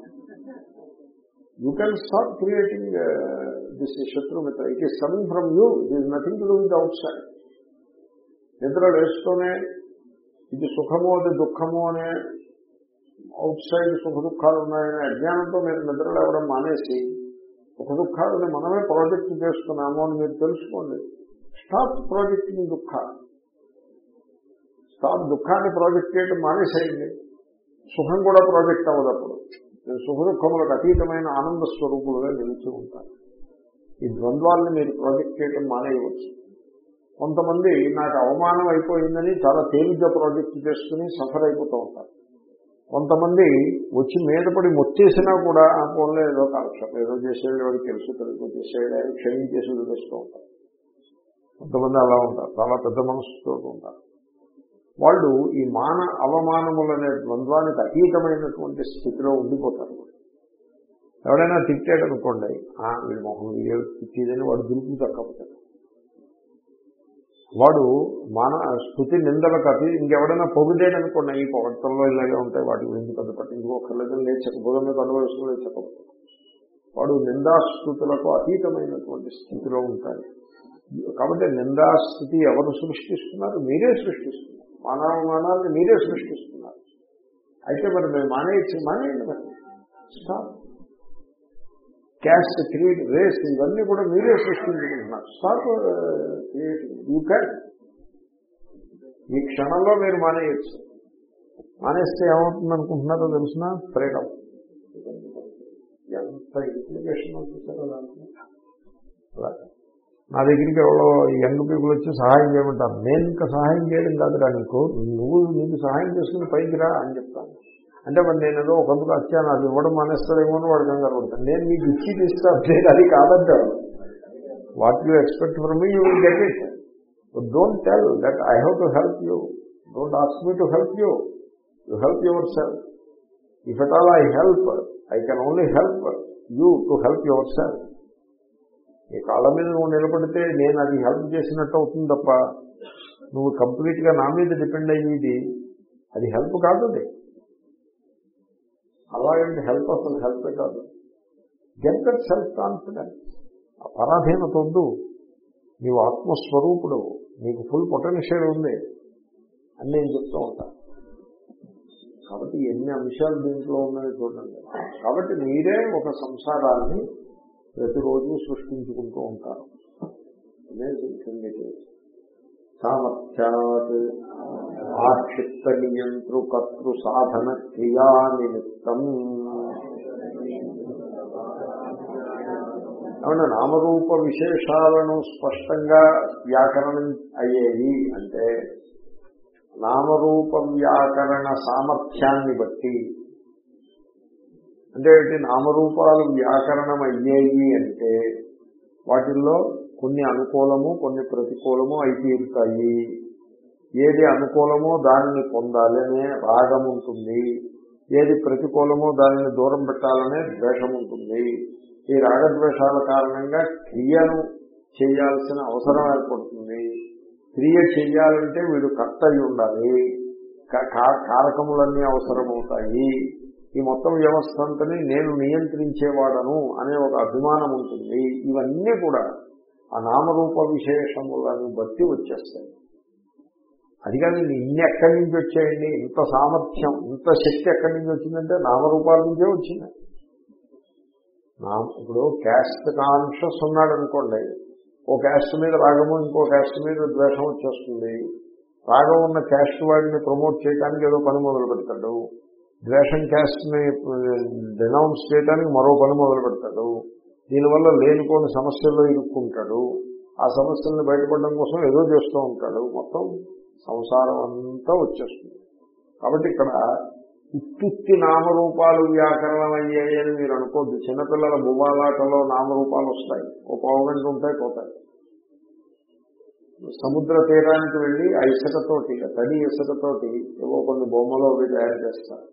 You can stop creating this శత్రు మిత్ర. It is coming from you it is nothing to do with outside నిద్ర వేస్తూనే ఇది సుఖము అది దుఃఖము అనే అవుట్ సైడ్ సుఖ దుఃఖాలు ఉన్నాయనే అజ్ఞానంతో మీరు నిద్ర లేవడం మానేసి సుఖ దుఃఖాలని మనమే ప్రాజెక్ట్ చేస్తున్నాము అని మీరు తెలుసుకోండి. స్టాప్ ప్రాజెక్టింగ్ దుఃఖ తాను దుఃఖాన్ని ప్రాజెక్ట్ చేయడం మానేసేయండి సుఖం కూడా ప్రాజెక్ట్ అవ్వదప్పుడు నేను సుఖ దుఃఖములకు అతీతమైన ఆనంద స్వరూపులుగా నిలిచి ఉంటారు. ఈ ద్వంద్వాలను మీరు ప్రాజెక్ట్ చేయడం మానేయవచ్చు. కొంతమంది నాకు అవమానం అయిపోయిందని చాలా తేలిగ్గా ప్రాజెక్ట్ చేసుకుని సఫర్ అయిపోతూ ఉంటారు. కొంతమంది వచ్చి మీద పడి మొత్తేసినా కూడా ఆ ఫోన్లో ఏదో కాలక్షేపం ఏదో చేసేది వాడికి తెలుసు తెలుగు చేసేది క్షమించేసి వదిలేస్తూ ఉంటారు. కొంతమంది అలా ఉంటారు. చాలా పెద్ద మనసుతో ఉంటారు. వాళ్ళు ఈ మాన అవమానములనే ద్వంద్వానికి అతీతమైనటువంటి స్థితిలో ఉండిపోతారు. ఎవడైనా తిట్టాడు అనుకోండి వీడి మొహం తిట్టేదని వాడు దురుకు తక్కపోతాడు వాడు మాన స్థుతి నిందలకు అతి ఇంకెవడైనా పొగిడేడు అనుకోండి ఈ పొగడ్తల్లో ఇలాగే ఉంటాయి వాటి గురించి పెద్ద పట్టించుకోకర్లేదు లేచకపోవడం మీద అనుభవిస్తూ లేచకపోతే వాడు నిందాస్థుతులకు అతీతమైనటువంటి స్థితిలో ఉంటాడు. కాబట్టి నిందాస్థితి ఎవరు సృష్టిస్తున్నారు? మీరే సృష్టిస్తున్నారు. మానవమానాన్ని మీరే సృష్టిస్తున్నారు. అయితే మరి మేము మానేయచ్చు మానేయండి మరి. స్టాప్ క్యాస్ట్ క్రియేట్ రేస్ ఇవన్నీ కూడా మీరే సృష్టించుకుంటున్నారు. స్టాప్ క్రియేటింగ్ యూ క్యాన్ ఈ క్షణంలో మీరు మానేయచ్చు. మానేస్తే ఏమవుతుంది అనుకుంటున్నారో తెలిసిన ఫ్రీడమ్ ఎంత ఇంప్లికేషన్ చూసారో దాంట్లో నా దగ్గరికి ఎవరో యంగ్ పీపుల్ వచ్చి సహాయం చేయమంటారు. నేను ఇంకా సహాయం చేయడం కాదురా నీకు. నువ్వు నీకు సహాయం చేసుకుని పైకి రా అని చెప్తాను. అంటే మరి నేను ఏదో ఒకరికి వచ్చాను అది ఇవ్వడం మానేస్తాడేమో అని వాడు కంగారు పడతాను నేను మీకు ఇచ్చి తీస్తాను అది కాదంటాడు. What you expect from me you will get it don't tell that I have to help you don't ask me to help you you help yourself if at all I help I can only help you to help yourself నీ కాళ్ళ మీద నువ్వు నిలబడితే నేను అది help చేసినట్టు అవుతుంది తప్ప నువ్వు కంప్లీట్గా నా మీద డిపెండ్ అయ్యేది అది హెల్ప్ కాదు అది. అలాగంటే హెల్ప్ అసలు హెల్ప్ కాదు. గెట్ దట్ సెల్ఫ్ కాన్ఫిడెన్స్ ఆ పరాధీనత వద్దు. నీవు ఆత్మస్వరూపుడు. నీకు ఫుల్ పొటెన్షియల్ ఉంది. అని నేను చెప్తూ ఉంటాను కాబట్టి ఎన్ని అంశాలు దీంట్లో ఉన్నాయో చూడండి. కాబట్టి మీరే ఒక సంసారాన్ని ప్రతిరోజు సృష్టించుకుంటూ ఉంటారు. సామర్థ్యాత్ ఆక్షిప్త నియంతృకర్తృ సాధన క్రియా నిమిత్తం. ఏమన్నా నామరూప విశేషాలను స్పష్టంగా వ్యాకరణం అయ్యేవి అంటే నామరూప వ్యాకరణ సామర్థ్యాన్ని బట్టి అంటే నామరూపాలు వ్యాకరణం అయ్యాయి అంటే వాటిల్లో కొన్ని అనుకూలము కొన్ని ప్రతికూలము అయి తీరుతాయి. ఏది అనుకూలమో దానిని పొందాలనే రాగం ఉంటుంది. ఏది ప్రతికూలమో దానిని దూరం పెట్టాలనే ద్వేషం ఉంటుంది. ఈ రాగద్వేషాల కారణంగా క్రియను చేయాల్సిన అవసరం ఏర్పడుతుంది. క్రియ చేయాలంటే వీడు కర్త అయి ఉండాలి కారకములన్నీ అవసరమవుతాయి. ఈ మొత్తం వ్యవస్థ అంతని నేను నియంత్రించేవాడను అనే ఒక అభిమానం ఉంటుంది ఇవన్నీ కూడా ఆ నామరూప విశేషములను బట్టి వచ్చేస్తాయి. అది కానీ ఇన్ని ఎక్కడి నుంచి వచ్చాయండి? ఇంత సామర్థ్యం ఇంత శక్తి ఎక్కడి నుంచి వచ్చిందంటే నామరూపాల నుంచే వచ్చింది. నా ఇప్పుడు క్యాస్ట్ కాన్షియస్ ఉన్నాడు అనుకోండి ఓ క్యాస్ట్ మీద రాగము ఇంకో క్యాస్ట్ మీద ద్వేషం వచ్చేస్తుంది. రాగం ఉన్న క్యాస్ట్ వాడిని ప్రమోట్ చేయడానికి ఏదో పని మొదలు పెడతాడు ద్వేషం క్యాస్ట్ని డినౌన్స్ చేయడానికి మరో పని మొదలు పెడతాడు దీనివల్ల లేనిపోని సమస్యల్లో ఇరుక్కుంటాడు. ఆ సమస్యల్ని బయటపడడం కోసం ఏదో చేస్తూ ఉంటాడు. మొత్తం సంసారం అంతా వచ్చేస్తుంది. కాబట్టి ఇక్కడ ఉత్పత్తి నామరూపాలు వ్యాకరణం అయ్యాయి అని మీరు అనుకోద్దు. చిన్నపిల్లల భూమాలాటలో నామరూపాలు వస్తాయి. ఓ పావుగంట ఉంటాయి పోతాయి. సముద్ర తీరానికి వెళ్ళి ఆ ఇసుకతోటి తడి ఇసుకతోటి ఏవో కొన్ని బొమ్మలు అవి తయారు చేస్తారు.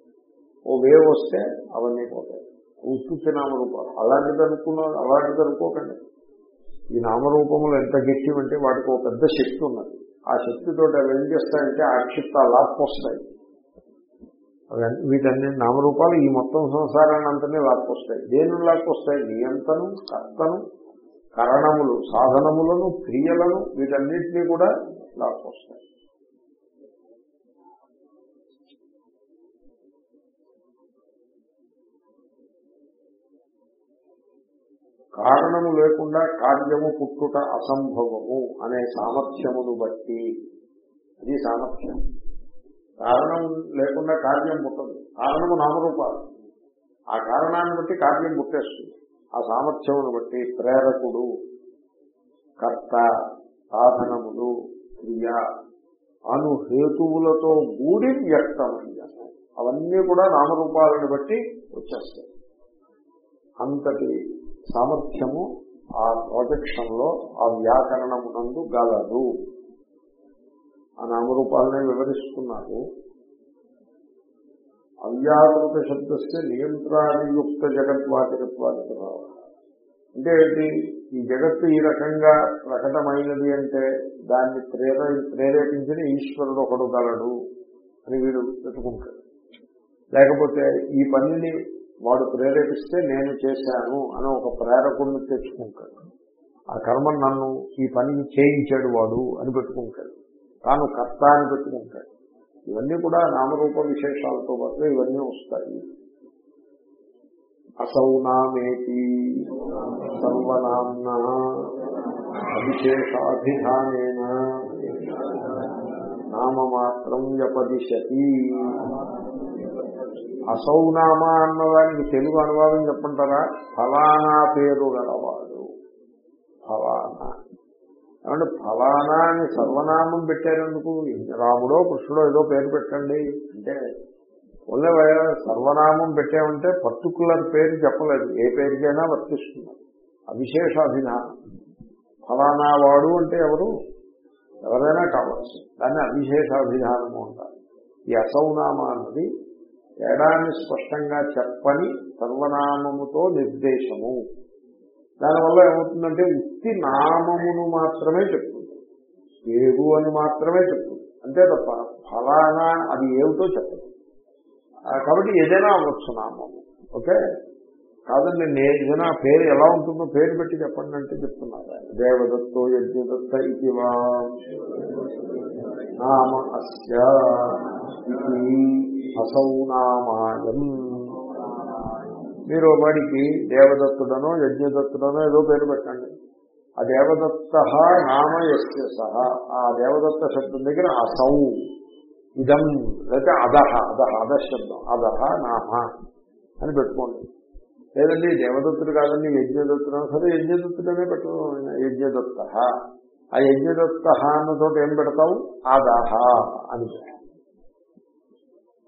ఓ వేవ్ వస్తే అవన్నీ పోతాయి. ఉత్పత్తి నామరూపాలు అలాంటిది అనుకున్నారు అలాంటిది అనుకోకండి. ఈ నామరూపములు ఎంత గట్టివంటే వాటికి ఒక పెద్ద శక్తి ఉన్నది. ఆ శక్తితో అవి ఏం చేస్తాయంటే ఆ క్షిప్త లాక్కొస్తాయి. వీటన్ని నామరూపాలు ఈ మొత్తం సంసారాన్ని అంతనే లాక్కొస్తాయి. దేని లాక్కొస్తాయి? నియంతను కర్తను కరణములు సాధనములను క్రియలను వీటన్నిటినీ కూడా లాక్కొస్తాయి. కారణము లేకుండా కార్యము పుట్టుట అసంభవము అనే సామర్థ్యమును బట్టి. అది సామర్థ్యం. కారణం లేకుండా కార్యం పుట్టదు. కారణము నామరూపాలు. ఆ కారణాన్ని బట్టి కార్యం పుట్టేస్తుంది. ఆ సామర్థ్యమును బట్టి ప్రేరకుడు కర్త సాధనములు క్రియ అను హేతువులతో మూడి వ్యక్తమయ్యాను అవన్నీ కూడా నామరూపాలను బట్టి వచ్చేస్తాయి. అంతటి సామర్థ్యము ఆ ప్రొజెక్షన్లో ఆ వ్యాకరణమునందు గలదు ఆ నామరూపాలనే వివరిస్తున్నారు. అవ్యాకృత శబ్దస్య నియంత్రణయుక్త జగద్వాచకత్వానికి ప్రభావం అంటే ఏంటి? ఈ జగత్తు ఈ రకంగా ప్రకటమైనది అంటే దాన్ని ప్రేర ప్రేరేపించిన ఈశ్వరుడు ఒకడు గలడు అని వీడు పెట్టుకుంటాడు. లేకపోతే ఈ పనిని వాడు ప్రేరేపిస్తే నేను చేశాను అని ఒక ప్రేరకుడిని తెచ్చుకుంటాడు. ఆ కర్మ నన్ను ఈ పనిని చేయించాడు వాడు అని పెట్టుకుంటాడు. తాను కర్త అని పెట్టుకుంటాడు. ఇవన్నీ కూడా నామరూప విశేషాలతో పాటు ఇవన్నీ వస్తాయి. అసౌ నామేతి సర్వనామ్న అవిశేషాభిధానేన నామమాత్రం వ్యపదిశతి. అసౌనామా అన్నదానికి తెలుగు అనువాదం చెప్పంటారా? ఫలానా పేరు గలవాడు. ఫలానా. ఏమంటే ఫలానా అని సర్వనామం పెట్టారెందుకు? రాముడో కృష్ణుడో ఏదో పేరు పెట్టండి. అంటే ఓన్లీ సర్వనామం పెట్టామంటే పర్టికులర్ పేరు చెప్పలేదు. ఏ పేరుకైనా వర్తిస్తుంది. అవిశేషాభిధానం ఫలానా వాడు అంటే ఎవరు? ఎవరైనా కావచ్చు. దాన్ని అవిశేషాభిధానము అంటారు. ఈ అసౌనామా అన్నది తేడాన్ని స్పష్టంగా చెప్పని సర్వనామముతో నిర్దేశము. దానివల్ల ఏమవుతుందంటే ఉత్తి నామమును మాత్రమే చెప్తుంది. పేరు అని మాత్రమే చెప్తుంది. అంతే తప్ప ఫలానా అది ఏమిటో చెప్పదు. కాబట్టి ఏదైనా అవ్వచ్చు నామము. ఓకే? కాదండి నేను ఏదైనా పేరు ఎలా ఉంటుందో పేరు పెట్టి చెప్పండి అంటే చెప్తున్నారు. దేవదత్తో యజ్ఞదత్త ఇది నామ అస్య అసౌ నామాయం. మీరు వాడికి దేవదత్తుడనో యజ్ఞదత్తుడనో ఏదో పేరు పెట్టండి. ఆ దేవదత్త నామ యస్య సహ. ఆ దేవదత్త శబ్దం దగ్గర అసౌ ఇదం లేకపోతే అదహ అదహ అధశబ్దం అదహ నామ అని పెట్టుకోండి. లేదండి దేవదత్తుడు కాదండి యజ్ఞదత్తుడు సరే యజ్ఞదత్తుడనే పెట్టు యజ్ఞదత్త. ఆ యజ్ఞదత్త అన్నతో ఏం పెడతావు? అదహ అని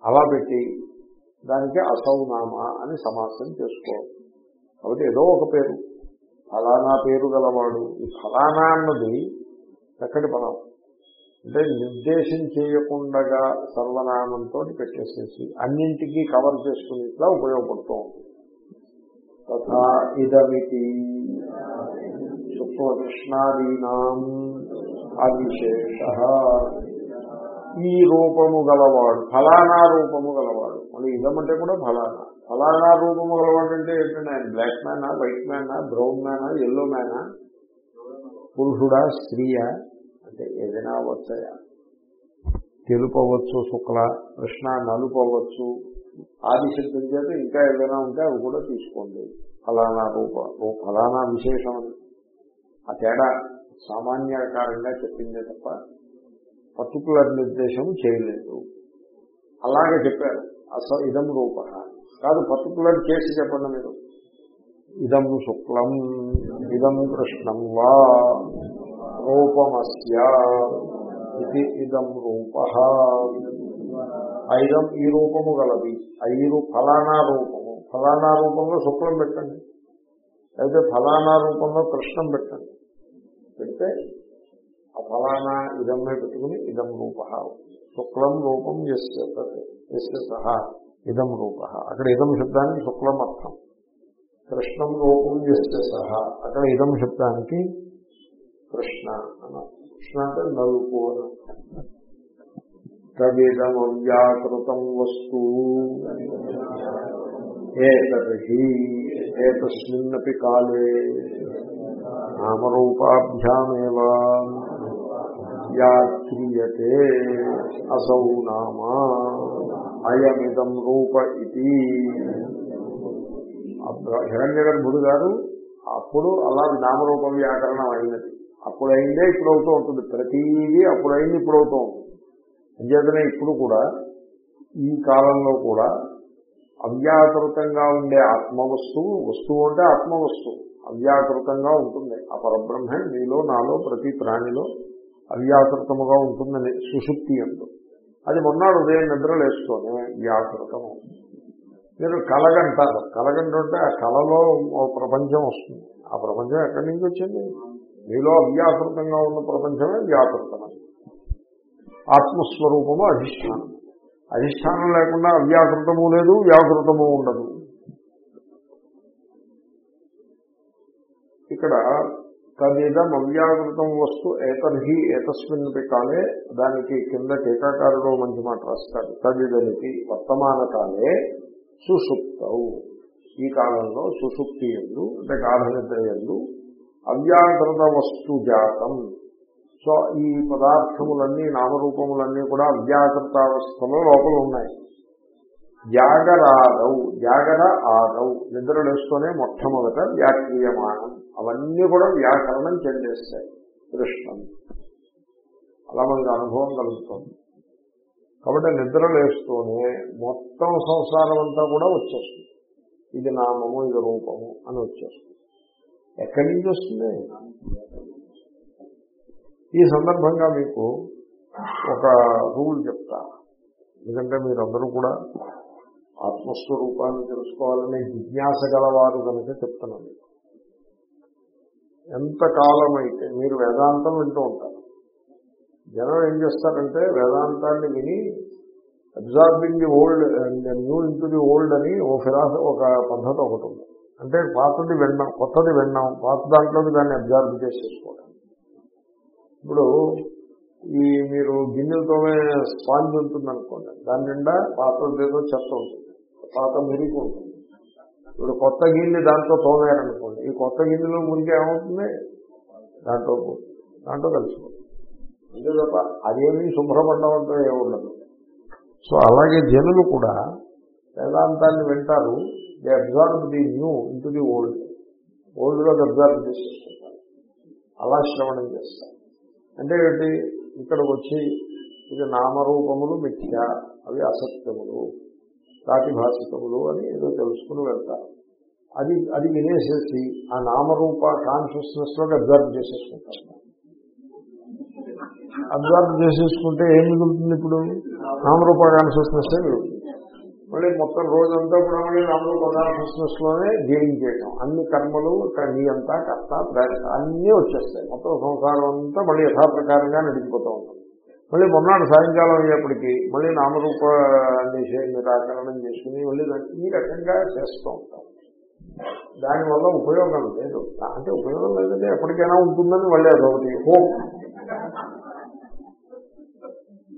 అలా పెట్టి దానికి అసౌనామ అని సమాసం చేసుకోవాలి కాబట్టి ఏదో ఒక పేరు. ఫలానా పేరు గలవాడు. ఈ ఫలానా అన్నది చక్కటి పదం. అంటే నిర్దేశం చేయకుండా సర్వనామంతో పెట్టేసేసి అన్నింటికీ కవర్ చేసుకుని ఇట్లా ఉపయోగపడుతూ ఉంటుంది. తథా ఇదమితి శుక్లకృష్ణాదీనా అవిశేష ఈ రూపము గలవాడు ఫలానా రూపము గలవాడు. మళ్ళీ ఇదమంటే కూడా ఫలానా. ఫలానా రూపము గలవాడు అంటే ఏంటంటే ఆయన బ్లాక్ మ్యానా వైట్ మ్యానా బ్రౌన్ మ్యానా ఎల్లో మ్యానా పురుషుడా స్త్రీయా? అంటే ఏదైనా వచ్చాయా? తెలుపు అవ్వచ్చు శుక్ల కృష్ణ నలుపు అవ్వచ్చు ఆది శబ్దం చేత ఇంకా ఏదైనా ఉంటే అవి కూడా తీసుకోండి. ఫలానా రూప ఫలానా విశేషం ఆ తేడా సామాన్యకారంగా చెప్పిందే తప్ప పర్టికులర్ నిర్దేశం చేయలేదు. అలాగే చెప్పారు. అసలు ఇదం రూప. కాదు పర్టికులర్ చేసి చెప్పండి మీరు. ఇదం శుక్లం ఇదం కృష్ణం వా రూపమస్య ఇది ఇదం రూప. ఐదం ఈ రూపము గలది. ఐదు ఫలానా రూపము. ఫలానా రూపంలో శుక్లం పెట్టండి. అయితే ఫలానా రూపంలో కృష్ణం పెట్టండి. పెడితే ఆ ఫలానా ఇదమ్మే పెట్టుకుని ఇదం రూప. శుక్లం రూపం ఎస్య ఎస్య సహా ఇదం రూప. అక్కడ ఇదం శబ్దానికి శుక్లం అర్థం. కృష్ణం రూపం ఎస్య సహా అక్కడ ఇదం శబ్దానికి కృష్ణ అన్న. కృష్ణ అంటే నలుపు తదిదమవ్యాకృతం వస్తు. ఏతర్హి ఏతస్మిన్నపి కాలే. నామరూపాభ్యామేవా. వ్యాక్రియతే అసౌ నామ అయమిదం రూప ఇది హిరణ్య గర్భుడు గారు అప్పుడు అలా నామరూప వ్యాకరణం అయినది. అప్పుడైందే ఇప్పుడు అవుతూ ఉంటుంది. ప్రతిదీ అప్పుడైంది ఇప్పుడు అవుతూ ఉంటుంది. అంచేతనే ఇప్పుడు కూడా ఈ కాలంలో కూడా అవ్యాకృతంగా ఉండే ఆత్మవస్తువు వస్తువు అంటే ఆత్మవస్తువు అవ్యాకృతంగా ఉంటుంది. ఆ పరబ్రహ్మే నీలో నాలో ప్రతి ప్రాణిలో అవ్యాకృతముగా ఉంటుందని సుశుక్తి అంటూ అది మొన్నాడు ఉదయం నిద్రలేసుకొని వ్యాకృతం మీరు కలగంటారు. కలగంటుంటే ఆ కళలో ప్రపంచం వస్తుంది. ఆ ప్రపంచం ఎక్కడి నుంచి వచ్చింది? మీలో అవ్యాకృతంగా ఉన్న ప్రపంచమే వ్యాకృతం ఆత్మస్వరూపము అధిష్టానం. అధిష్టానం లేకుండా అవ్యాకృతము లేదు వ్యాకృతము ఉండదు. ఇక్కడ తదిదం అవ్యాకృతం వస్తు ఏతర్హి ఏతస్మిన్ కాలే దానికి కింద టీకాకారుడు మంచి మాట రాస్తాడు. తదిదనికి వర్తమాన కాలే సుషుప్తవు ఈ కాలంలో సుషుప్తి ఎందు అంటే గాఢనిద్ర ఎందు అవ్యాకృత వస్తు జాతం. సో ఈ పదార్థములన్నీ నామరూపములన్నీ కూడా అవ్యాకృతావస్థలో లోపల ఉన్నాయి జాగరాదవు జాగర ఆదవు నిద్రలేస్తూనే మొట్టమొదట వ్యాక్రియమానం. అవన్నీ కూడా వ్యాకరణం చెందేస్తాయి కృష్ణం. అలా మనకు అనుభవం కలుగుతుంది. కాబట్టి నిద్ర లేస్తూనే మొత్తం సంసారం అంతా కూడా వచ్చేస్తుంది. ఇది నామము ఇది రూపము అని వచ్చేస్తుంది. ఎక్కడి నుంచి వస్తుంది? ఈ సందర్భంగా మీకు ఒక రూల్ చెప్తా. ఎందుకంటే మీరందరూ కూడా ఆత్మస్వరూపాన్ని తెలుసుకోవాలనే జిజ్ఞాస గలవారు కనుక చెప్తున్నాను ఎంత కాలమైతే మీరు వేదాంతం వింటూ ఉంటారు. జనం ఏం చేస్తారంటే వేదాంతాన్ని విని absorbing the old and new into the old అని ఓ ఫిలాస ఒక పద్ధతి ఒకటి ఉంది. అంటే పాతది విన్నాం కొత్తది విన్నాం పాత దాంట్లోకి దాన్ని అబ్జార్బ్ చేసేసుకోవడం. ఇప్పుడు ఈ మీరు గిన్నెలతోనే స్పాంజ్ ఉంటుంది అనుకోండి దాని నిండా పాతదేదో చెత్త ఉంటుంది. పాత మురికి ఉంటుంది. ఇప్పుడు కొత్త గిన్నె దాంట్లో తోమారనుకోండి ఈ కొత్త గిన్నెలో మురికి ఏమవుతుంది దాంట్లో దాంట్లో కలిసిపోతుంది. అంతే తప్ప అదేమీ శుభ్రపడడం అంటే ఏముండదు సో అలాగే జనులు కూడా వేదాంతాన్ని వింటారు. They observe the new into the old ఓల్డ్లోకి observe చేసేసుకుంటారు. అలా శ్రవణం చేస్తారు. అంటే ఏంటి? ఇక్కడికి వచ్చి ఇది నామరూపములు మిథ్య అవి అసత్యములు. ప్రాతిభాషికములు అని ఏదో తెలుసుకుని వెళ్తారు అది అది వినేసేసి ఆ నామరూప కాన్షియస్నెస్లో అబ్జర్వ్ చేసేసుకుంటారు అబ్జర్వ్ చేసేసుకుంటే ఏం మిగులుతుంది ఇప్పుడు? నామరూప కాన్షియస్నెస్ మిగులుతుంది. మళ్ళీ మొత్తం రోజంతా కూడా మళ్ళీ నామరూప కాన్షియస్నెస్లోనే జీవించేయటం అన్ని కర్మలు నీ అంతా కర్త అన్నీ వచ్చేస్తాయి. మొత్తం సంసారం అంతా మళ్ళీ యథాప్రకారంగా నడిచిపోతూ ఉంటుంది. మళ్ళీ మొన్నటి సాయంకాలం అయ్యేప్పటికీ మళ్ళీ నామరూప నిరాకరణం చేసుకుని మళ్ళీ ఈ రకంగా చేస్తూ ఉంటాం. దానివల్ల ఉపయోగం లేదు. అంటే ఉపయోగం లేదంటే ఎప్పటికైనా ఉంటుందని మళ్ళీ అదొకటి. హోప్.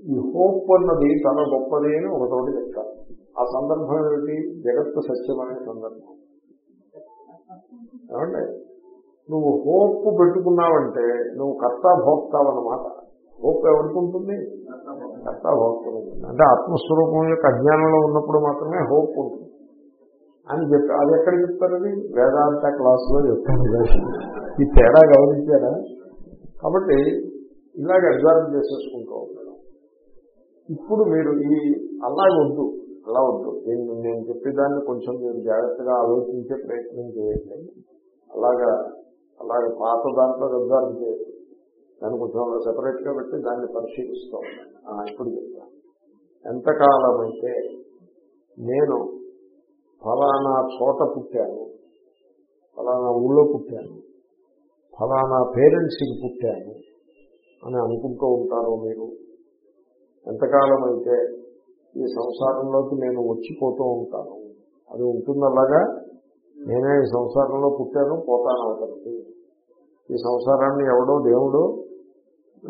ఈ హోప్ అన్నది చాలా గొప్పది అని ఒకటోటి చెప్తారు. ఆ సందర్భం ఏమిటి? జగత్తు సత్యం అనే సందర్భం. ఏమంటే నువ్వు హోప్ పెట్టుకున్నావంటే నువ్వు కర్త భోక్తావన్నమాట హోప్ ఎవరికి ఉంటుంది కర్త భోక్తం ఉంటుంది అంటే ఆత్మస్వరూపం యొక్క అజ్ఞానంలో ఉన్నప్పుడు మాత్రమే హోప్ ఉంటుంది. అని చెప్పి అది ఎక్కడ చెప్తారు అది? వేదాంత క్లాసులో చెప్తారు. ఈ తేడా గమనించారా? కాబట్టి ఇలాగ అబ్జర్వ్ చేసేసుకుంటూ ఉంటాను ఇప్పుడు మీరు ఈ అలా వద్దు అలా వద్దు. నేను నేను చెప్పేదాన్ని కొంచెం మీరు జాగ్రత్తగా ఆలోచించే ప్రయత్నం చేయండి. అలాగా అలాగే పాత దాంట్లో అబ్జర్వ్ చేయండి. దాన్ని కొంచెం సెపరేట్గా పెట్టి దాన్ని పరిశీలిస్తూ. ఉంటాను ఇప్పుడు చెప్తాను. ఎంతకాలమైతే నేను ఫలానా చోట పుట్టాను ఫలానా ఊళ్ళో పుట్టాను ఫలానా పేరెంట్స్కి పుట్టాను అని అనుకుంటూ ఉంటారో మీరు? ఎంతకాలం అయితే ఈ సంసారంలోకి నేను వచ్చిపోతూ ఉంటాను? అది ఉంటుందలాగా? నేనే ఈ సంసారంలో పుట్టాను పోతాను అవతలకి ఈ సంసారాన్ని ఎవడో దేవుడో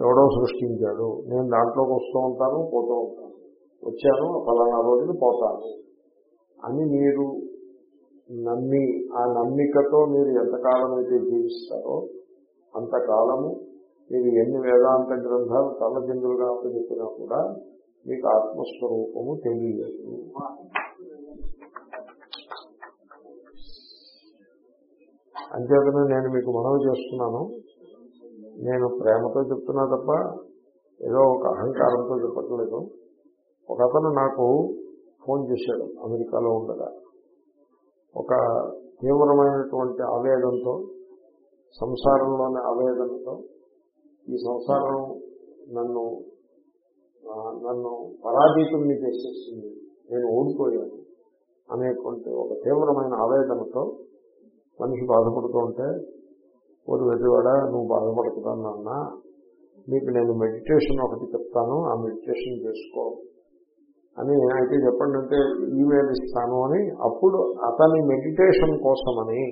ఎవడో సృష్టించాడు. నేను దాంట్లోకి వస్తూ ఉంటాను పోతూ ఉంటాను. వచ్చాను ఫలానా రోజులు పోతాను. అని మీరు నమ్మి ఆ నమ్మికతో మీరు ఎంతకాలం అయితే జీవిస్తారో అంతకాలము మీరు ఎన్ని వేదాంత గ్రంథాలు తలకిందులుగా చెప్పినా కూడా మీకు ఆత్మస్వరూపము తెలియదు. అంచేతనే నేను మీకు మనవి చేస్తున్నాను. నేను ప్రేమతో చెప్తున్నా తప్ప ఏదో ఒక అహంకారంతో చెప్పట్లేదు. ఒక అతను నాకు ఫోన్ చేశాడు అమెరికాలో ఉండగా. ఒక తీవ్రమైనటువంటి ఆవేదంతో సంసారంలోని ఆవేదనతో ఈ సంసారం నన్ను నన్ను పరాజీతుల్ని చేసేసింది. నేను ఓడిపోయాను అనేటువంటి ఒక తీవ్రమైన ఆవేదనతో మనిషి బాధపడుతూ ఉంటే ఓడి వెతివాడ నువ్వు బాధపడుతున్నాను నాన్న. నీకు నేను మెడిటేషన్ ఒకటి చెప్తాను ఆ మెడిటేషన్ చేసుకో అని అయితే చెప్పండి అంటే ఈమెయిల్ ఇస్తాను అని. అప్పుడు అతని మెడిటేషన్ కోసమని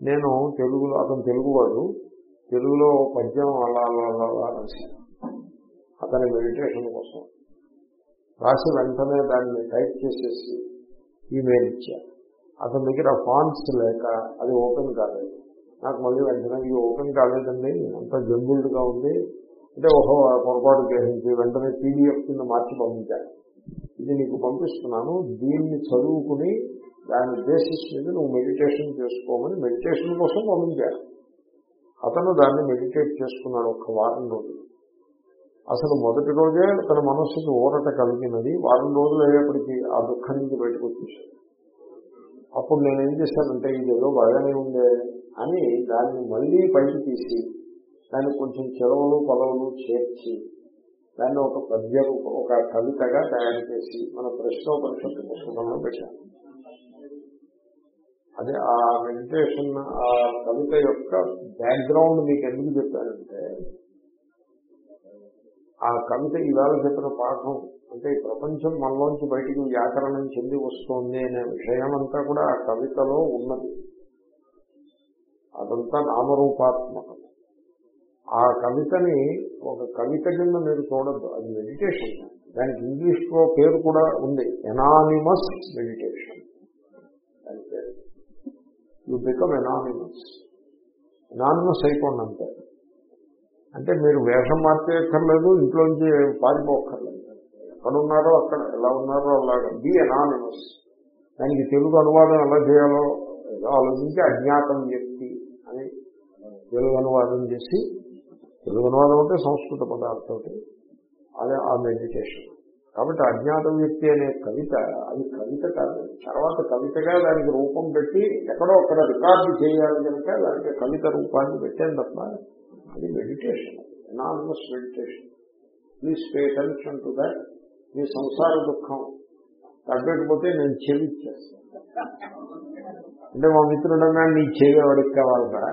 నేను తెలుగులో అతను తెలుగువాడు తెలుగులో పద్యం అలా అలా అలా రాశాను. అతని మెడిటేషన్ కోసం రాసి వెంటనే దాన్ని టైప్ చేసేసి ఈమెయిల్ ఇచ్చాను. అతని దగ్గర ఫాన్స్ లేక అది ఓపెన్ కాలేదు. నాకు మళ్ళీ వెంటనే ఇది ఓపెన్ కాలేదండి అంత జంబుల్డ్గా ఉంది. అంటే ఓహో పొరపాటు గ్రహించి వెంటనే పీడిఎఫ్ కింద మార్చి పంపించాను ఇది నీకు పంపిస్తున్నాను. దీన్ని చదువుకుని దాని బేసిస్ మీద నువ్వు మెడిటేషన్ చేసుకోమని మెడిటేషన్ కోసం పంపించాను అతను దాన్ని మెడిటేట్ చేసుకున్నాడు ఒక వారం రోజులు. అసలు మొదటి రోజే తన మనస్సుకి ఊరట కలిగినది. వారం రోజులు అయ్యేప్పటికీ ఆ దుఃఖం నుంచి బయటకు వచ్చేసాడు అప్పుడు నేను ఏం చేశానంటే ఇది ఏదో బాగానే ఉందే అని దాన్ని మళ్ళీ పైకి తీసి దాన్ని కొంచెం చెలవులు పొలవులు చేర్చి దాన్ని ఒక పద్య ఒక కవితగా తయారు చేసి మన ప్రశ్నోపనిషత్తు పుస్తకంలో పెట్టాను. అదే ఆ మెడిటేషన్ ఆ కవిత యొక్క బ్యాక్గ్రౌండ్ మీకు ఎందుకు చెప్పానంటే ఆ కవిత ఇవాళ చెప్పిన పాఠం అంటే ఈ ప్రపంచం మనలోంచి బయటికి వ్యాకరణం చెంది వస్తోంది అనే విషయం అంతా కూడా ఆ కవితలో ఉన్నది. అదంతా నామరూపాత్మకం. ఆ కవితని ఒక కవిత కింద మీరు చూడద్దు అది మెడిటేషన్ దానికి ఇంగ్లీష్లో పేరు కూడా ఉంది ఎనానిమస్ మెడిటేషన్ దాని పేరు. యు బికమ్ ఎనానిమస్ ఎనానిమస్ అయిపోండి అంతే అంటే మీరు వేషం మార్చేయక్కర్లేదు ఇంట్లోంచి పారిపోక్కర్లేదు. ఎక్కడున్నారో అక్కడ ఎలా ఉన్నారో అలాగా. బి అనానిమస్ దానికి తెలుగు అనువాదం ఎలా చేయాలో ఆలోచించి అజ్ఞాతం వ్యక్తి అని తెలుగు అనువాదం చేసి తెలుగు అనువాదం అంటే సంస్కృత పదార్థం అదే ఆ మెడిటేషన్ కాబట్టి అజ్ఞాత వ్యక్తి అనే కవిత అది కవిత కాదు. తర్వాత కవితగా దానికి రూపం పెట్టి ఎక్కడో అక్కడ రికార్డు చేయాలి కనుక దానికి కవిత రూపాన్ని పెట్టాను తప్ప అది meditation anonymous meditation please pay attention to that మీ సంసార దుఃఖం. తగ్గకపోతే నేను చెవి ఇచ్చేస్తాను. అంటే మా మిత్రుడన్నా నీ చెవి ఎవరికి కావాలరా?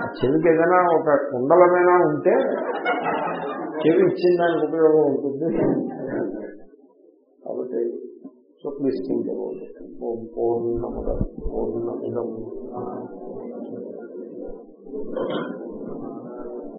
ఆ చెవికి ఏదైనా ఒక కుండలమైనా ఉంటే చెవి ఇచ్చిన దానికి ఉపయోగం ఉంటుంది. కాబట్టి so please think about it. ఓం పూర్ణముద పూర్ణమిదం.